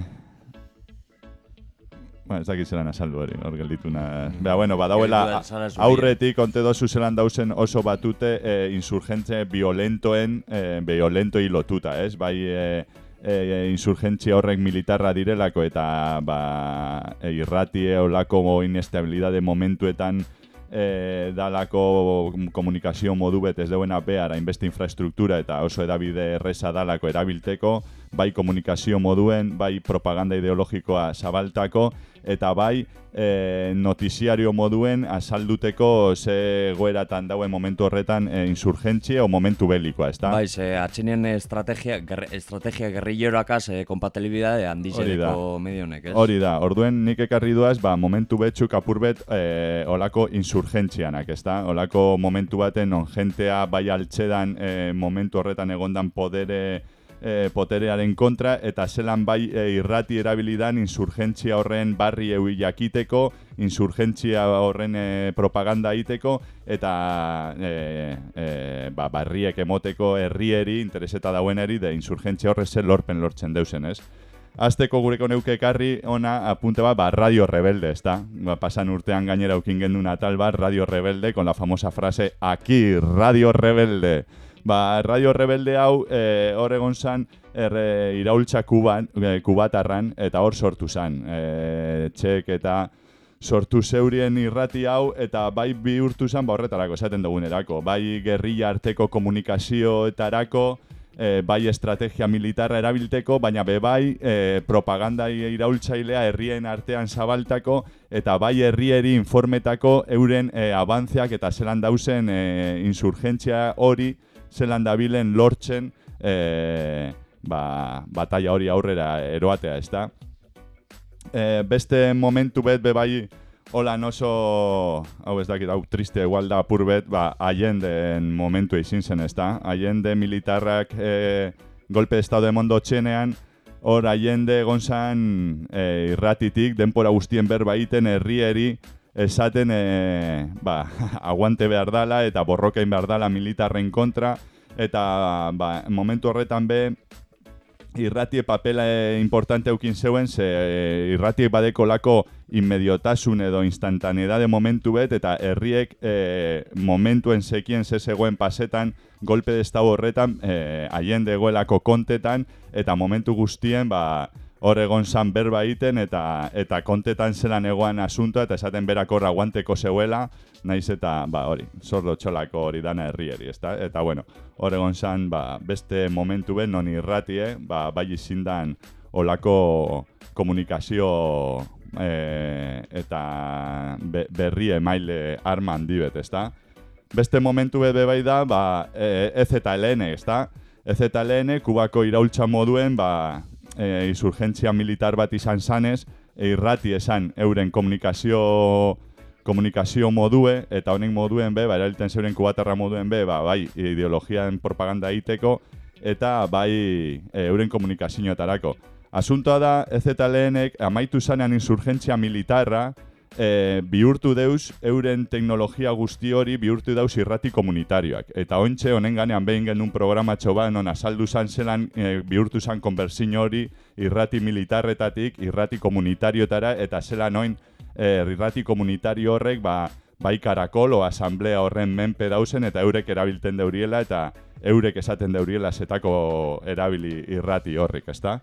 bueno, ez dakit zelan azaldu hori, hor gelditu na... Bea, bueno, badauela aurretik onte dozu zelan dauzen oso batute eh, insurgentze violentoen, eh, violentoi lotuta, ez? Bai, eh, eh, insurgentzia horrek militarra direlako eta ba, eh, irratie olako inestabilidade momentuetan eh, dalako komunikazio modu bet ez deuena behar hainbeste infrastruktura eta oso edabide erresa dalako erabilteko, bai komunikazio moduen, bai propaganda ideologikoa zabaltako, eta bai eh, notiziario moduen azalduteko ze goeratan dauen momentu horretan eh, insurgentzia o momentu belikoa, ezta? Bai, ze atxenien estrategia, ger, estrategia gerrilleroakaz eh, kompatibilidade Hori da. handizeko medio honek, ez? Hori da, orduen nik ekarri duaz, ba, momentu betxuk apurbet eh, olako insurgentzianak, ezta? Olako momentu baten non jentea bai altxedan eh, momentu horretan egondan podere eh, poterearen kontra, eta zelan bai eh, irrati erabilidan insurgentzia horren barri eui jakiteko, insurgentzia horren eh, propaganda egiteko, eta eh, eh, ba, barriek emoteko herrieri, intereseta daueneri, de insurgentzia horre ze lorpen lortzen deusen, ez? Azteko gureko neuke ekarri ona apunte bat, ba, Radio Rebelde, ezta? Ba, pasan urtean gainera ukin gendun atal bat, Radio Rebelde, con la famosa frase, aquí, Radio Rebelde. Ba, Radio Rebelde hau, eh, hor egon zan, erre, iraultza kuban, eh, kubatarran, eta hor sortu zan. Eh, txek eta sortu zeurien irrati hau, eta bai bihurtu zan, ba, horretarako, esaten dugunerako. Bai gerrilla arteko komunikazioetarako, e, bai estrategia militarra erabilteko, baina be bai e, propaganda iraultzailea herrien artean zabaltako, eta bai herrieri informetako euren e, abantziak eta zelan dauzen e, insurgentzia hori, zelan dabilen lortzen e, ba, batalla hori aurrera eroatea, ezta? E, beste momentu bet be bai holan oso, hau ez dakit, hau triste igual da apur bet, ba, Allenden momentu izin zen, ezta? Allende militarrak e, golpe estado de mondo txenean, hor Allende egon zan e, irratitik, denpora guztien berba egiten herrieri, esaten e, ba, (laughs) aguante behar dala eta borrokain behar dala militarren kontra, eta ba, momentu horretan be, irratie papela eh, importante eukin zeuen, ze eh, irratiek badeko lako inmediotasun edo instantaneidade momentu bet, eta herriek eh, momentuen sekien ze zegoen pasetan, golpe de estado horretan, eh, haien degoelako kontetan, eta momentu guztien, ba, hor egon zan berba egiten eta eta kontetan zelan egoan asuntoa eta esaten berak hor aguanteko zeuela, naiz eta ba hori, sordo txolako hori dana herrieri, ezta? Eta bueno, hor egon zan ba, beste momentu ben non irratie, ba, bai izindan olako komunikazio e, eta be, berri emaile arman dibet, ezta? Beste momentu bebe bai da, ba, EZLN, ezta? EZLN, kubako iraultza moduen, ba, e, insurgentzia militar bat izan zanez, e, irrati esan euren komunikazio komunikazio modue, eta honek moduen be, ba, erabilten zeuren kubaterra moduen be, ba, bai, ideologian propaganda egiteko, eta bai e, euren komunikazioetarako. Asuntoa da, EZLNek amaitu zanean insurgentzia militarra, e, bihurtu deus euren teknologia guzti hori bihurtu dauz irrati komunitarioak. Eta ointxe honen ganean behin genuen programa txoba, non azaldu zan zelan e, bihurtu zan konbersin hori irrati militarretatik, irrati komunitarioetara, eta zelan oin e, irrati komunitario horrek, ba, bai karakol o asamblea horren menpe dauzen, eta eurek erabilten deuriela, eta eurek esaten deuriela zetako erabili irrati horrik, ezta?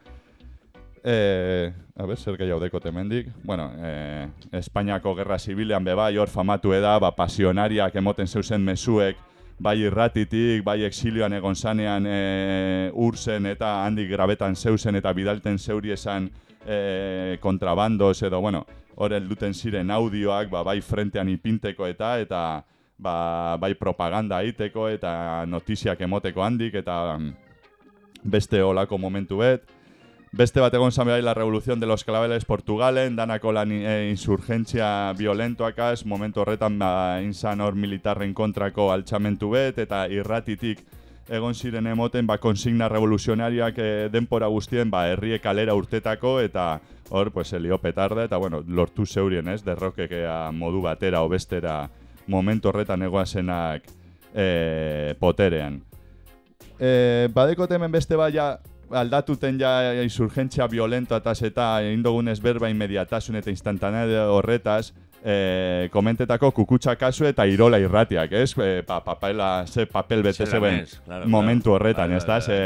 Eh, a ver, zer gehiago deko temendik. Bueno, eh, Espainiako Gerra Zibilean be bai hor famatu eda, ba, pasionariak emoten zeuzen mezuek, bai irratitik, bai exilioan egon zanean e, urzen eta handik grabetan zeuzen eta bidalten zeuri esan e, kontrabandos edo, bueno, hor duten ziren audioak, ba, bai frentean ipinteko eta, eta ba, bai propaganda egiteko eta notiziak emoteko handik eta mm, beste olako momentu bet. Beste bat egon zan behar la revolución de los claveles Portugalen, danako lan e, insurgentzia violentoakaz, momentu horretan ba, inzan hor militarren kontrako altxamentu bet, eta irratitik egon ziren emoten ba, konsigna revoluzionariak e, denpora guztien ba, herrie kalera urtetako, eta hor, pues, helio petarda, eta bueno, lortu zeurien, ez, derrokekea modu batera o bestera momentu horretan egoazenak e, poterean. E, badeko temen beste baia aldatuten ja insurgentzia violenta eta eta indogunez berba inmediatasun eta instantanea horretaz, e, komentetako kukutsa kasu eta irola irratiak, ez? E, pa, papela, ze papel bete zeben claro, momentu claro. horretan, ez da? Ze,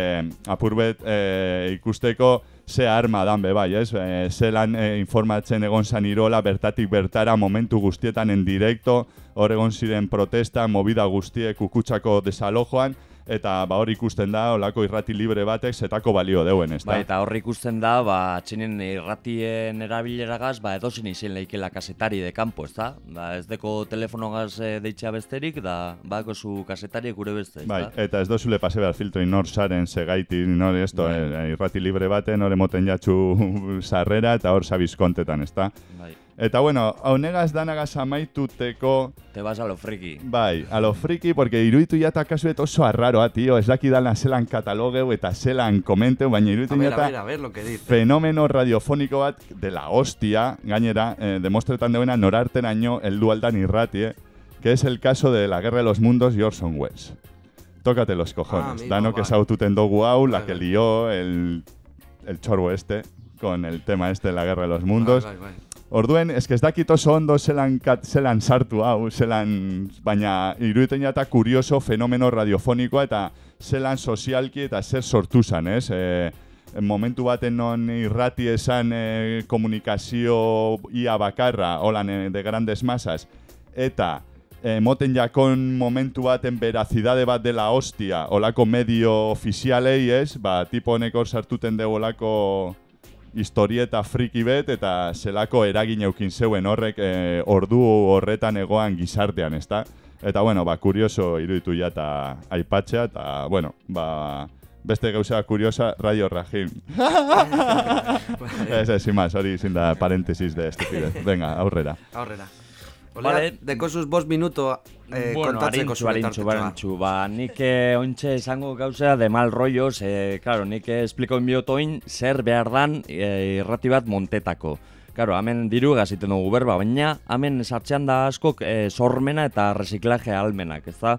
apurbet e, ikusteko ze arma dan be bai, ez? E, zelan e, informatzen egon zan irola bertatik bertara momentu guztietan en directo, hor egon ziren protesta, movida guztiek kukutsako desalojoan, eta ba hor ikusten da olako irrati libre batek zetako balio deuen, ez da? Bai, eta horri ikusten da, ba, atxinen irratien erabileragaz, ba, edozen izen leikela kasetari de kanpo, ez da? Ba, ez deko telefonogaz e, deitzea besterik, da, bako zu kasetari gure beste, ez Bai, eta ez dozule pase behar filtro inor saren segaiti, nor esto, eh, irrati libre baten, hor emoten jatxu (laughs) sarrera eta hor sabizkontetan, ez da? Bai. Eta bueno, haunegaz danagaz amaituteko, Te vas a lo friki. bai, a lo friki, porque iruditu jata kasuet oso arraroa, tío, ez daki dana zelan katalogeu eta zelan komenteu, baina iruditu A ver, a jata ver, a ver lo que dice. fenomeno radiofónico bat de la hostia, gainera, eh, demostretan deuena norarteraino heldu aldan irratie, que es el caso de la Guerra de los Mundos y Orson Welles. Tócate los cojones. Ah, Dano que vale. saututen dugu hau, la que lió el, el chorbo este, con el tema este de la Guerra de los Mundos. Orduen, que ez dakit oso ondo zelan, kat, zelan sartu hau, zelan, baina iruditen jata kurioso fenomeno radiofonikoa eta zelan sozialki eta zer sortu zan, ez? E, momentu baten non irrati esan e, komunikazio ia bakarra, holan e, de grandes masas, eta e, moten jakon momentu baten berazidade bat dela hostia, olako medio ofizialei, ez? Ba, tipo honek hor sartuten dugu olako historieta friki bet eta zelako eragin eukin zeuen horrek e, ordu horretan egoan gizartean, ezta? Eta bueno, ba, kurioso iruditu ja eta aipatzea, eta bueno, ba, beste gauza kuriosa, Radio Rajim. (laughs) ez, ez, sin más, hori sin da paréntesis de estupidez. Venga, aurrera. Aurrera. Olea, Vale. deko sus bost minuto eh, bueno, kontatzeko zure tartetxoa. harintxu. Ba, nik eh, ointxe esango gauza de mal rollo, ze, claro, nik eh, espliko inbiotoin zer behar dan eh, irrati bat montetako. Claro, hemen diru gaziten dugu berba, baina hemen sartzean da askok eh, sormena eta resiklaje almenak, ez da?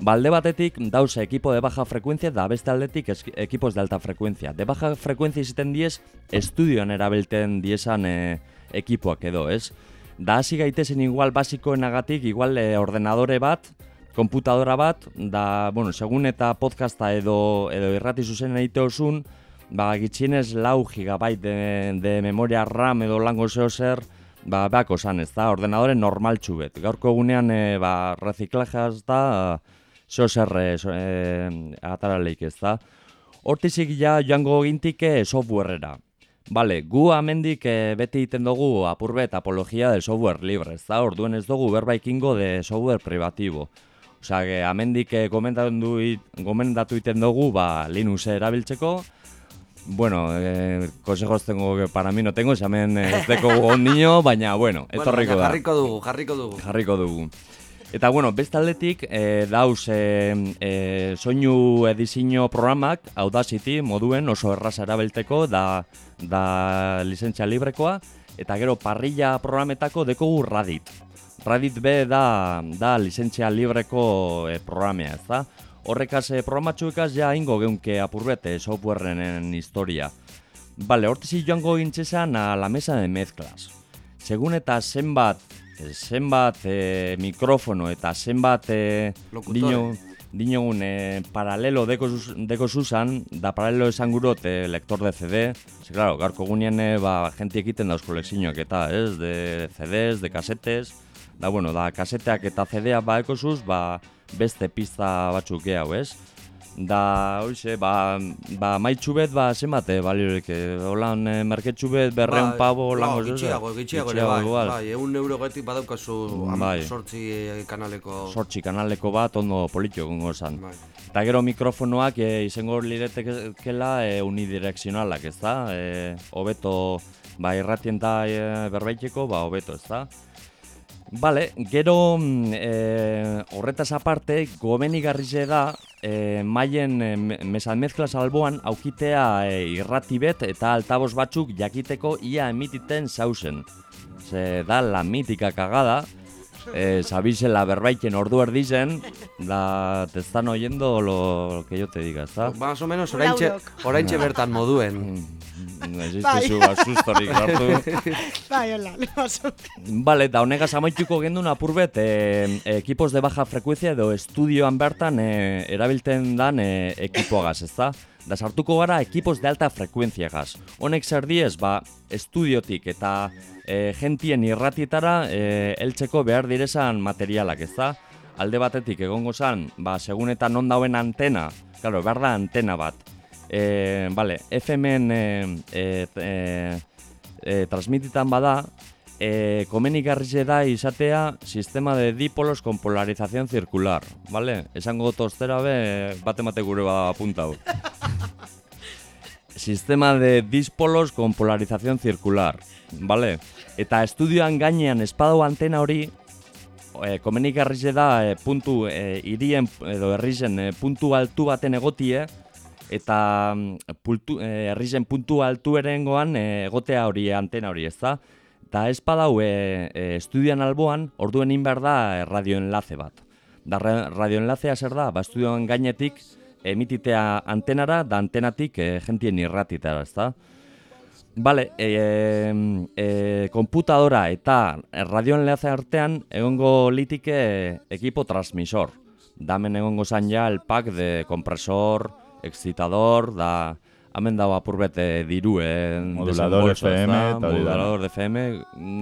Balde batetik dauze equipo de baja frecuencia da beste aldetik es- equipos de alta frecuencia. De baja frecuencia iziten diez, estudioan erabelten diesan eh, ekipoak edo, ez? Da hasi gaitezen igual basikoenagatik, igual eh, ordenadore bat, konputadora bat, da, bueno, segun eta podcasta edo, edo irrati zuzen egite osun, ba, gitxienez lau gigabyte de, de memoria RAM edo lango zeo zer, ba, beako zan, ez da, ordenadore normaltxu bet. Gaurko egunean, e, ba, reziklajaz da, zeo zer e, e, ez da. Hortizik ja joango gintike softwarera. Bale, gu amendik e, beti egiten dugu apurbet apologia del software libre, ez da, orduen ez dugu berbaikingo de software privatibo. Osea, que amendik eh, gomendatu, it- gomendatu iten dugu ba, Linux erabiltzeko. Bueno, eh, consejos tengo que para mí no tengo, eh, ez deko on niño, baina bueno, etorriko Bueno, da. Jarriko dugu, jarriko dugu. Jarriko dugu. Eta bueno, beste aldetik, eh, dauz eh, eh, soinu edizio programak Audacity moduen oso erraza erabilteko da, da lizentzia librekoa, eta gero parrilla programetako dekogu Radit. Radit B da, da lizentzia libreko eh, programea, ez da? Horrekaz eh, programatxuekaz ja ingo geunke apurbete softwarenen historia. Bale, hortizik joango gintzezan a la mesa de mezclas. Segun eta zenbat, zenbat eh, mikrofono eta zenbat eh, Lokutore. dino, dinogun eh, paralelo deko, deko zuzan, da paralelo esan gurot eh, lektor de CD, ze, claro, garko gunean eh, ba, jenti egiten dauz kolekzioak eta, ez, de CDs, de kasetes, da, bueno, da, kaseteak eta CD-ak ba ekosuz, ba, beste pista batzuk gehiago, ez? Da, hoxe, ba, ba maitxu bet, ba, zenbat, eh, baliorik, eh, holan eh, merketxu bet, berreun Bai, pabo, no, lango gitxiago, gitxiago ere bai, bai, egun eurogetik badaukazu am- Bai. sortzi eh, kanaleko... sortzi kanaleko bat ondo politxo egongo zan. Bai. Eta gero mikrofonoak e, izango liretekela e, unidirekzionalak, ez da? E, hobeto, ba, irratien eta e, berbaiteko, ba, hobeto, ez da? Bale, gero e, horretaz aparte, gomenigarrize da, e, maien e, me- mesalmezklas alboan aukitea e, irrati bet eta altabos batzuk jakiteko ia emititen zauzen. Ze da la mítica cagada, eh, sabizela berbaiten ordu erdizen, da te están oyendo lo que yo te diga, ezta? Más o menos oraintxe, oraintxe bertan moduen. Ez Bai. dizkizu asustorik hartu. (laughs) Bai, hola. Vale, da honegaz amaituko gendun apurbet eh, ekipos de baja frekuenzia edo estudioan bertan eh, erabiltzen dan eh, ekipoagaz, ezta? Da sartuko gara ekipos de alta frekuentziagaz. Honek zer diez, ba, estudiotik eta eh, gentien irratietara eh, heltzeko behar direzan materialak, ezta? Alde batetik egongo zan, ba, segun eta non dauen antena, claro, behar da antena bat. Eh, vale, FM-en eh, eh, eh, transmititan bada, eh, komenigarrize da izatea sistema de dipolos con polarización circular, vale? Esango tostera be, bate mate gure ba apuntau. (laughs) sistema de dispolos con polarización circular, vale? Eta estudioan gainean espadau antena hori, e, komenigarrize da e, puntu e, irien edo herrizen e, puntu altu baten egotie eta mm, pultu, e, herrizen puntu altu erengoan e, egotea hori antena hori, ezta? Eta ez badau e, e, estudioan alboan, orduen inbar da e, radioenlace bat. Da ra- radioenlacea zer da? Ba, estudioan gainetik emititea antenara, da antenatik e, gentien irratitara, ezta? Bale, e, e, komputadora eta radioenlace artean egongo litike ekipo transmisor. Damen egongo zan ja el pack de kompresor, excitador, da hemen dago apurbete diru, eh? Modulador FM eta. Modulador FM,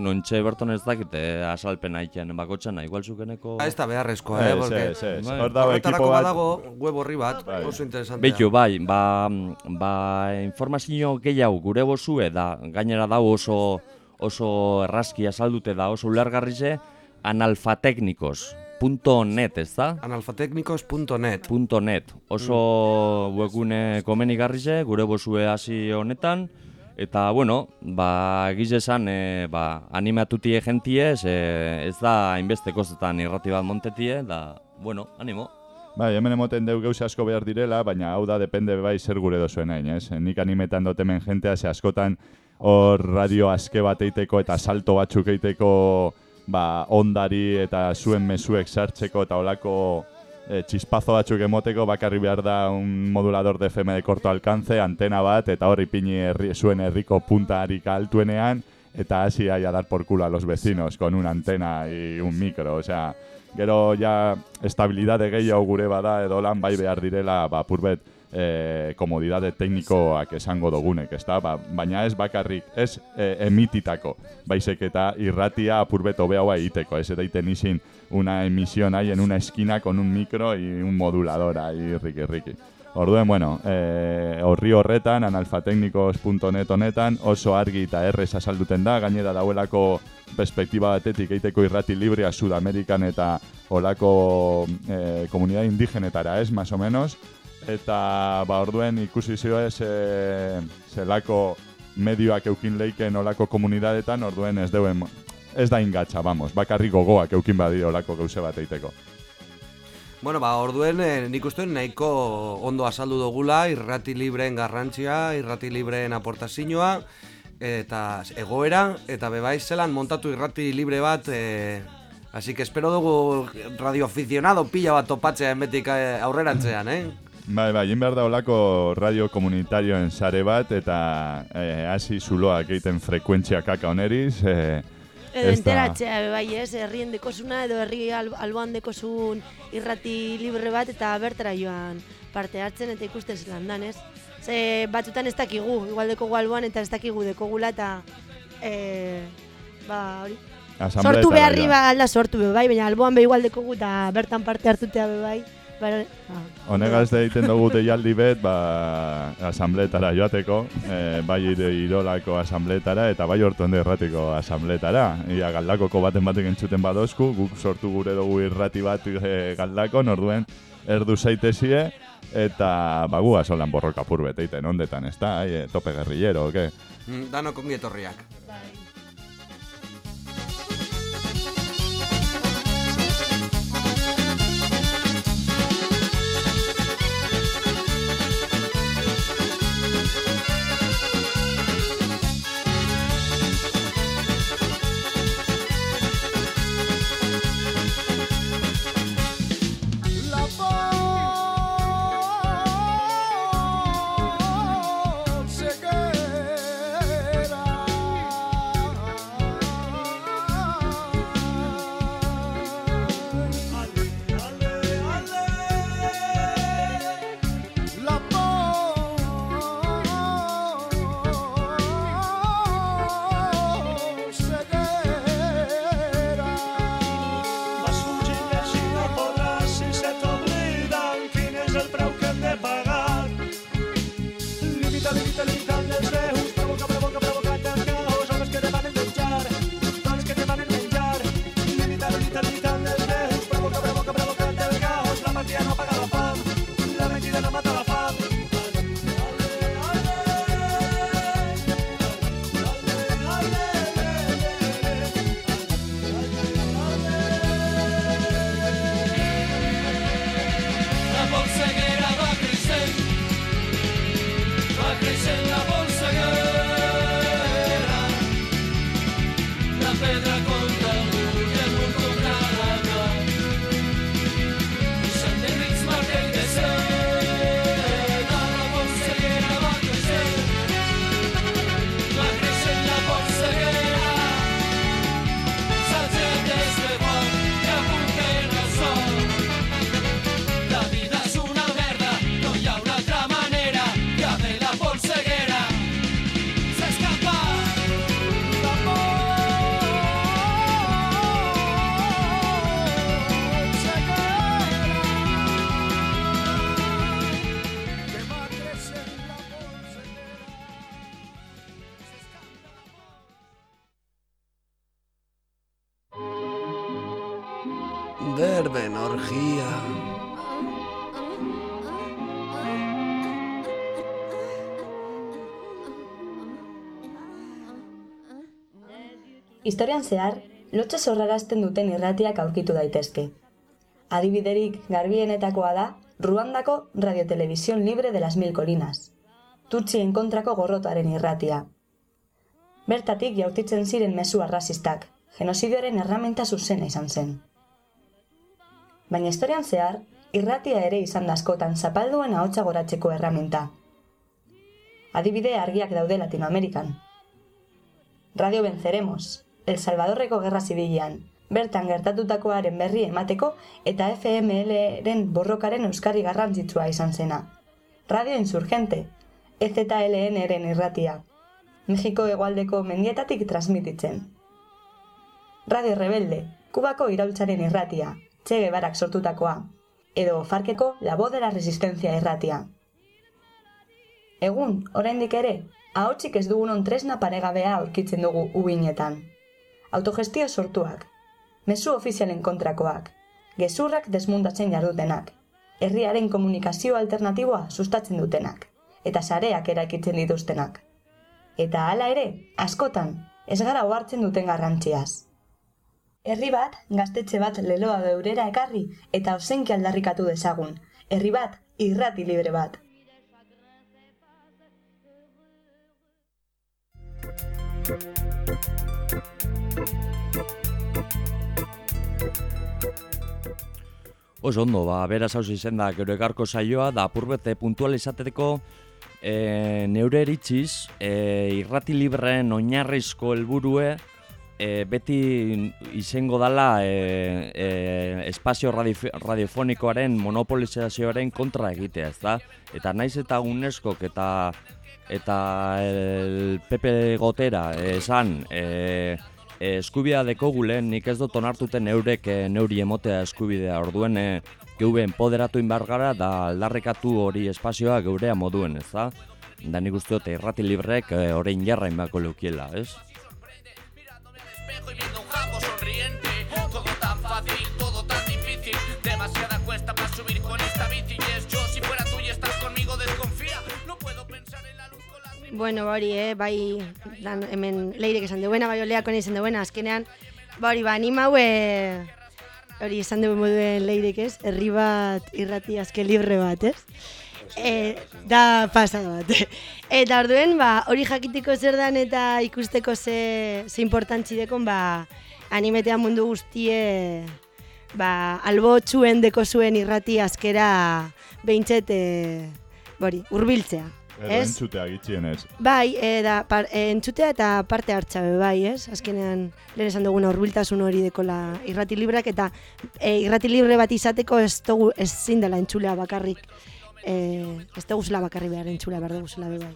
nontxe berton ez dakite asalpen haiten bakotxena, igual zukeneko... Ah, ez da beharrezkoa, eh, Ez, porque ez, ez. Bai. Hor dago ekipo bat. badago web horri bat, Bai. oso interesantea. Beitu, bai, ba, ba informazio gehiago gure bozue da, gainera dago oso, oso errazki azaldute da, oso ulergarrize, analfateknikos.net, ez da? Analfateknikos.net .net, oso webgune komenigarrize, gure bozue hasi honetan, eta, bueno, ba, egiz esan, e, ba, animatutie gentie, ze ez da hainbeste kostetan irrati bat montetie, da, bueno, animo. Bai, hemen emoten deu gauza asko behar direla, baina hau da depende bai zer gure dozuen hain, ez? Nik animetan dut hemen jentea, ze askotan hor radio aske bat eiteko eta salto batzuk eiteko ba, ondari eta zuen mezuek sartzeko eta olako e, txispazo batzuk emoteko bakarri behar da un modulador de FM de corto alcance, antena bat, eta hor ipini herri, zuen herriko puntarik altuenean, eta hasi ahí a dar por culo a los vecinos con una antena y un micro, o sea, gero ja estabilidade gehiago gure bada edo lan bai behar direla ba, purbet e, komodidade teknikoak esango dugunek, ezta? Ba, baina ez bakarrik, ez e, emititako, baizik eta irratia apurbeto behaua egiteko, ez eta iten izin una emisión ahí en una esquina con un micro y un modulador ahí, riki, riki. Orduen, bueno, e, horri horretan, analfateknikos.net honetan, oso argi eta errez azalduten da, gainera dauelako perspektiba batetik eiteko irrati librea Sudamerikan eta olako e, komunidade indigenetara ez, más o menos, eta ba orduen ikusi zio ez e, zelako medioak eukin leiken olako komunidadetan, orduen ez deuen, ez da ingatxa, vamos, bakarrik gogoak eukin badi olako gauze bat eiteko. Bueno, ba, orduen eh, nik dut nahiko ondo azaldu dugula irrati libreen garrantzia, irrati libreen aportazioa eta egoera eta bebai zelan montatu irrati libre bat eh, así que espero dugu radioaficionado pila bat topatzea enbetik eh, aurrerantzean, eh? Bai, bai, egin behar da olako radio komunitarioen sare bat eta eh, hasi zuloak egiten frekuentzia kaka oneriz. Eh, Edo enteratzea, bai ez, herrien dekosuna edo herri al, alboan dekosun irrati libre bat eta bertara joan parte hartzen eta ikusten zelan dan, ez? Ze batzutan ez dakigu, igual dekogu alboan eta ez dakigu dekogula eta e, ba, hori. Asambleetara Sortu beharri ba, alda sortu be bai, baina alboan be igual dekogu eta bertan parte hartutea be bai. Ba, ah. Honegaz da egiten dugu deialdi (laughs) bet, ba, asambleetara joateko, e, bai irolako asambleetara eta bai hortuende erratiko asambleetara. Ia galdakoko baten batek entzuten badozku, guk sortu gure dugu irrati bat e, galdakon, orduen erdu zaitezie, eta ba, gu azolan borroka purbet egiten ondetan, ez da? E, tope guerrillero, oke? Mm, Dano kongi etorriak. La Historian zehar, lotxe zorrarazten duten irratiak aurkitu daitezke. Adibiderik garbienetakoa da Ruandako Radiotelevisión Libre de las Mil Colinas, Tutxien kontrako gorrotoaren irratia. Bertatik jautitzen ziren mezu arrazistak, genozidioaren erramenta zuzena izan zen. Baina historian zehar, irratia ere izan da askotan zapalduen ahotsa goratzeko erramenta. Adibide argiak daude Latinoamerikan. Radio Venceremos, El Salvadorreko Gerra Zibilean, bertan gertatutakoaren berri emateko eta FML-ren borrokaren euskarri garrantzitsua izan zena. Radio Insurgente, E EZLN-eren irratia, Mexiko hegoaldeko mendietatik transmititzen. Radio Rebelde, Kubako iraultzaren irratia, Che Guevarak sortutakoa, edo Farkeko La Voz de la Resistencia irratia. Egun, oraindik ere, ahotsik ez dugunon tresna paregabea aurkitzen dugu ubinetan. Autogestio sortuak, mezu ofizialen kontrakoak, gezurrak desmundatzen jardutenak, herriaren komunikazio alternatiboa sustatzen dutenak, eta sareak eraikitzen dituztenak. Eta hala ere, askotan, ez gara ohartzen duten garrantziaz. Herri bat, gaztetxe bat leloa geurera ekarri eta ozenki aldarrikatu dezagun. Herri bat, irrati libre bat. Oso ondo, ba, beraz hau izen da, gero egarko saioa, da apurbete puntual izateko e, neure eritziz, e, irrati libreen oinarrizko helburue e, beti izango dala e, e, espazio radif- radiofonikoaren monopolizazioaren kontra egitea, ez da? Eta naiz eta UNESCO eta eta el Pepe Gotera esan e, e, eskubidea dekogulen nik ez dut onartuten eurek e, neuri emotea eskubidea orduen e, geube empoderatu inbar da aldarrekatu hori espazioa geurea moduen, ez da? Da nik uste dut irrati librek e, orain jarra inbako leukiela, ez? Bueno, hori, eh, bai, dan, hemen leirek esan duena, bai oleak honi esan duena, azkenean, ba hori, ba, anima haue, hori esan dugu moduen leirek ez, herri bat irrati azke libre bat, ez? E, da pasada bat. (laughs) Eta orduen, ba, hori jakiteko zer dan eta ikusteko ze, ze importantzi dekon, ba, animetea mundu guztie, ba, albo txuen deko zuen irrati azkera behintzet, e, hori, hurbiltzea. Edo Ez? entzutea gitxienez. Bai, e, da, par, e, entzutea eta parte hartza be bai, ez? Azkenean, lehen esan duguna hurbiltasun hori dekola irrati libreak, eta e, irrati libre bat izateko ez dugu ez zindela entzulea bakarrik. E, ez dugu zela bakarrik behar entzulea, behar dugu zela be bai.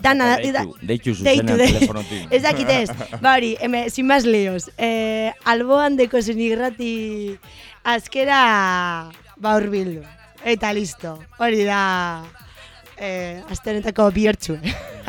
Dana, Deitu, da, deitu zuzenean de- telefonotik. (laughs) ez dakit ez, ba hori, eme, sin más leos. E, alboan deko zen irrati azkera ba hurbildu. Eta listo, hori da eh, (laughs)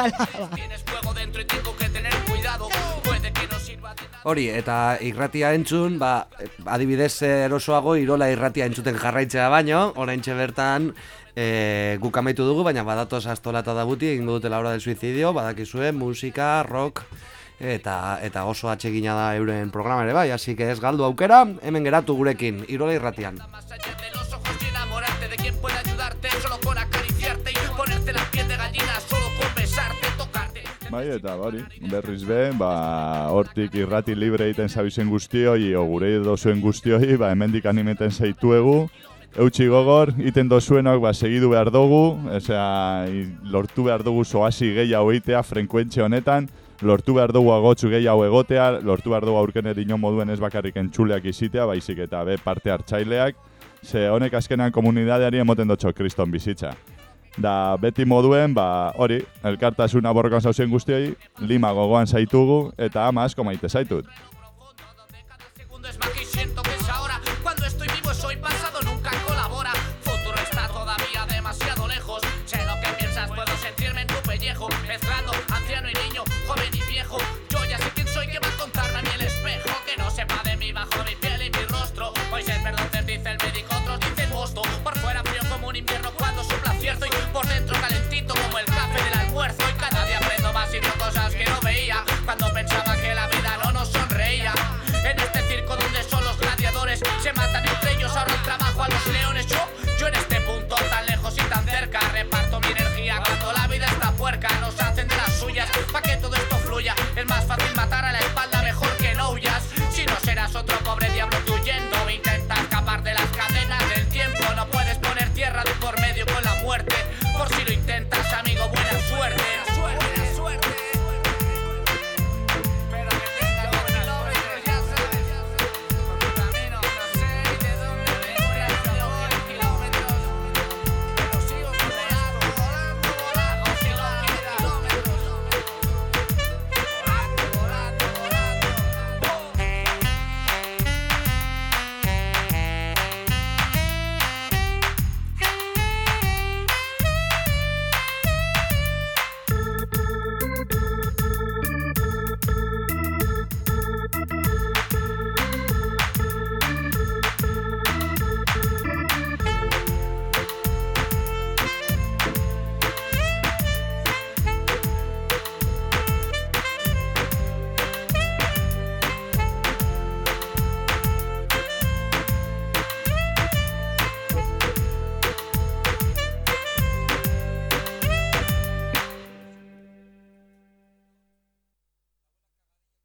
sirva de nada. Hori, eta irratia entzun, ba, adibidez erosoago irola irratia entzuten jarraitzea baino, oraintxe bertan e, guk amaitu dugu, baina badatoz astolata da buti, egingo dute la hora del suicidio, badakizue, musika, rock, eta eta oso atsegina da euren programa ere bai, así que ez galdu aukera, hemen geratu gurekin, irola irratian. Bai, eta hori, berriz be, ba, hortik irrati libre egiten zabizen guztioi, o gure dozuen guztioi, ba, hemendik animeten zaituegu, eutxi gogor, iten dozuenok, ba, segidu behar dugu, osea, lortu behar dugu soasi gehiago eitea, frekuentzia honetan, lortu behar dugu agotzu gehiago egotea, lortu behar dugu aurken edino moduen ez bakarrik entzuleak izitea, baizik eta be parte hartzaileak, ze honek azkenan komunidadeari emoten dotxo kriston bizitza. Da beti moduen, ba, hori, elkartasuna borrokan zauzen guztioi, lima gogoan zaitugu, eta ama asko maite zaitut.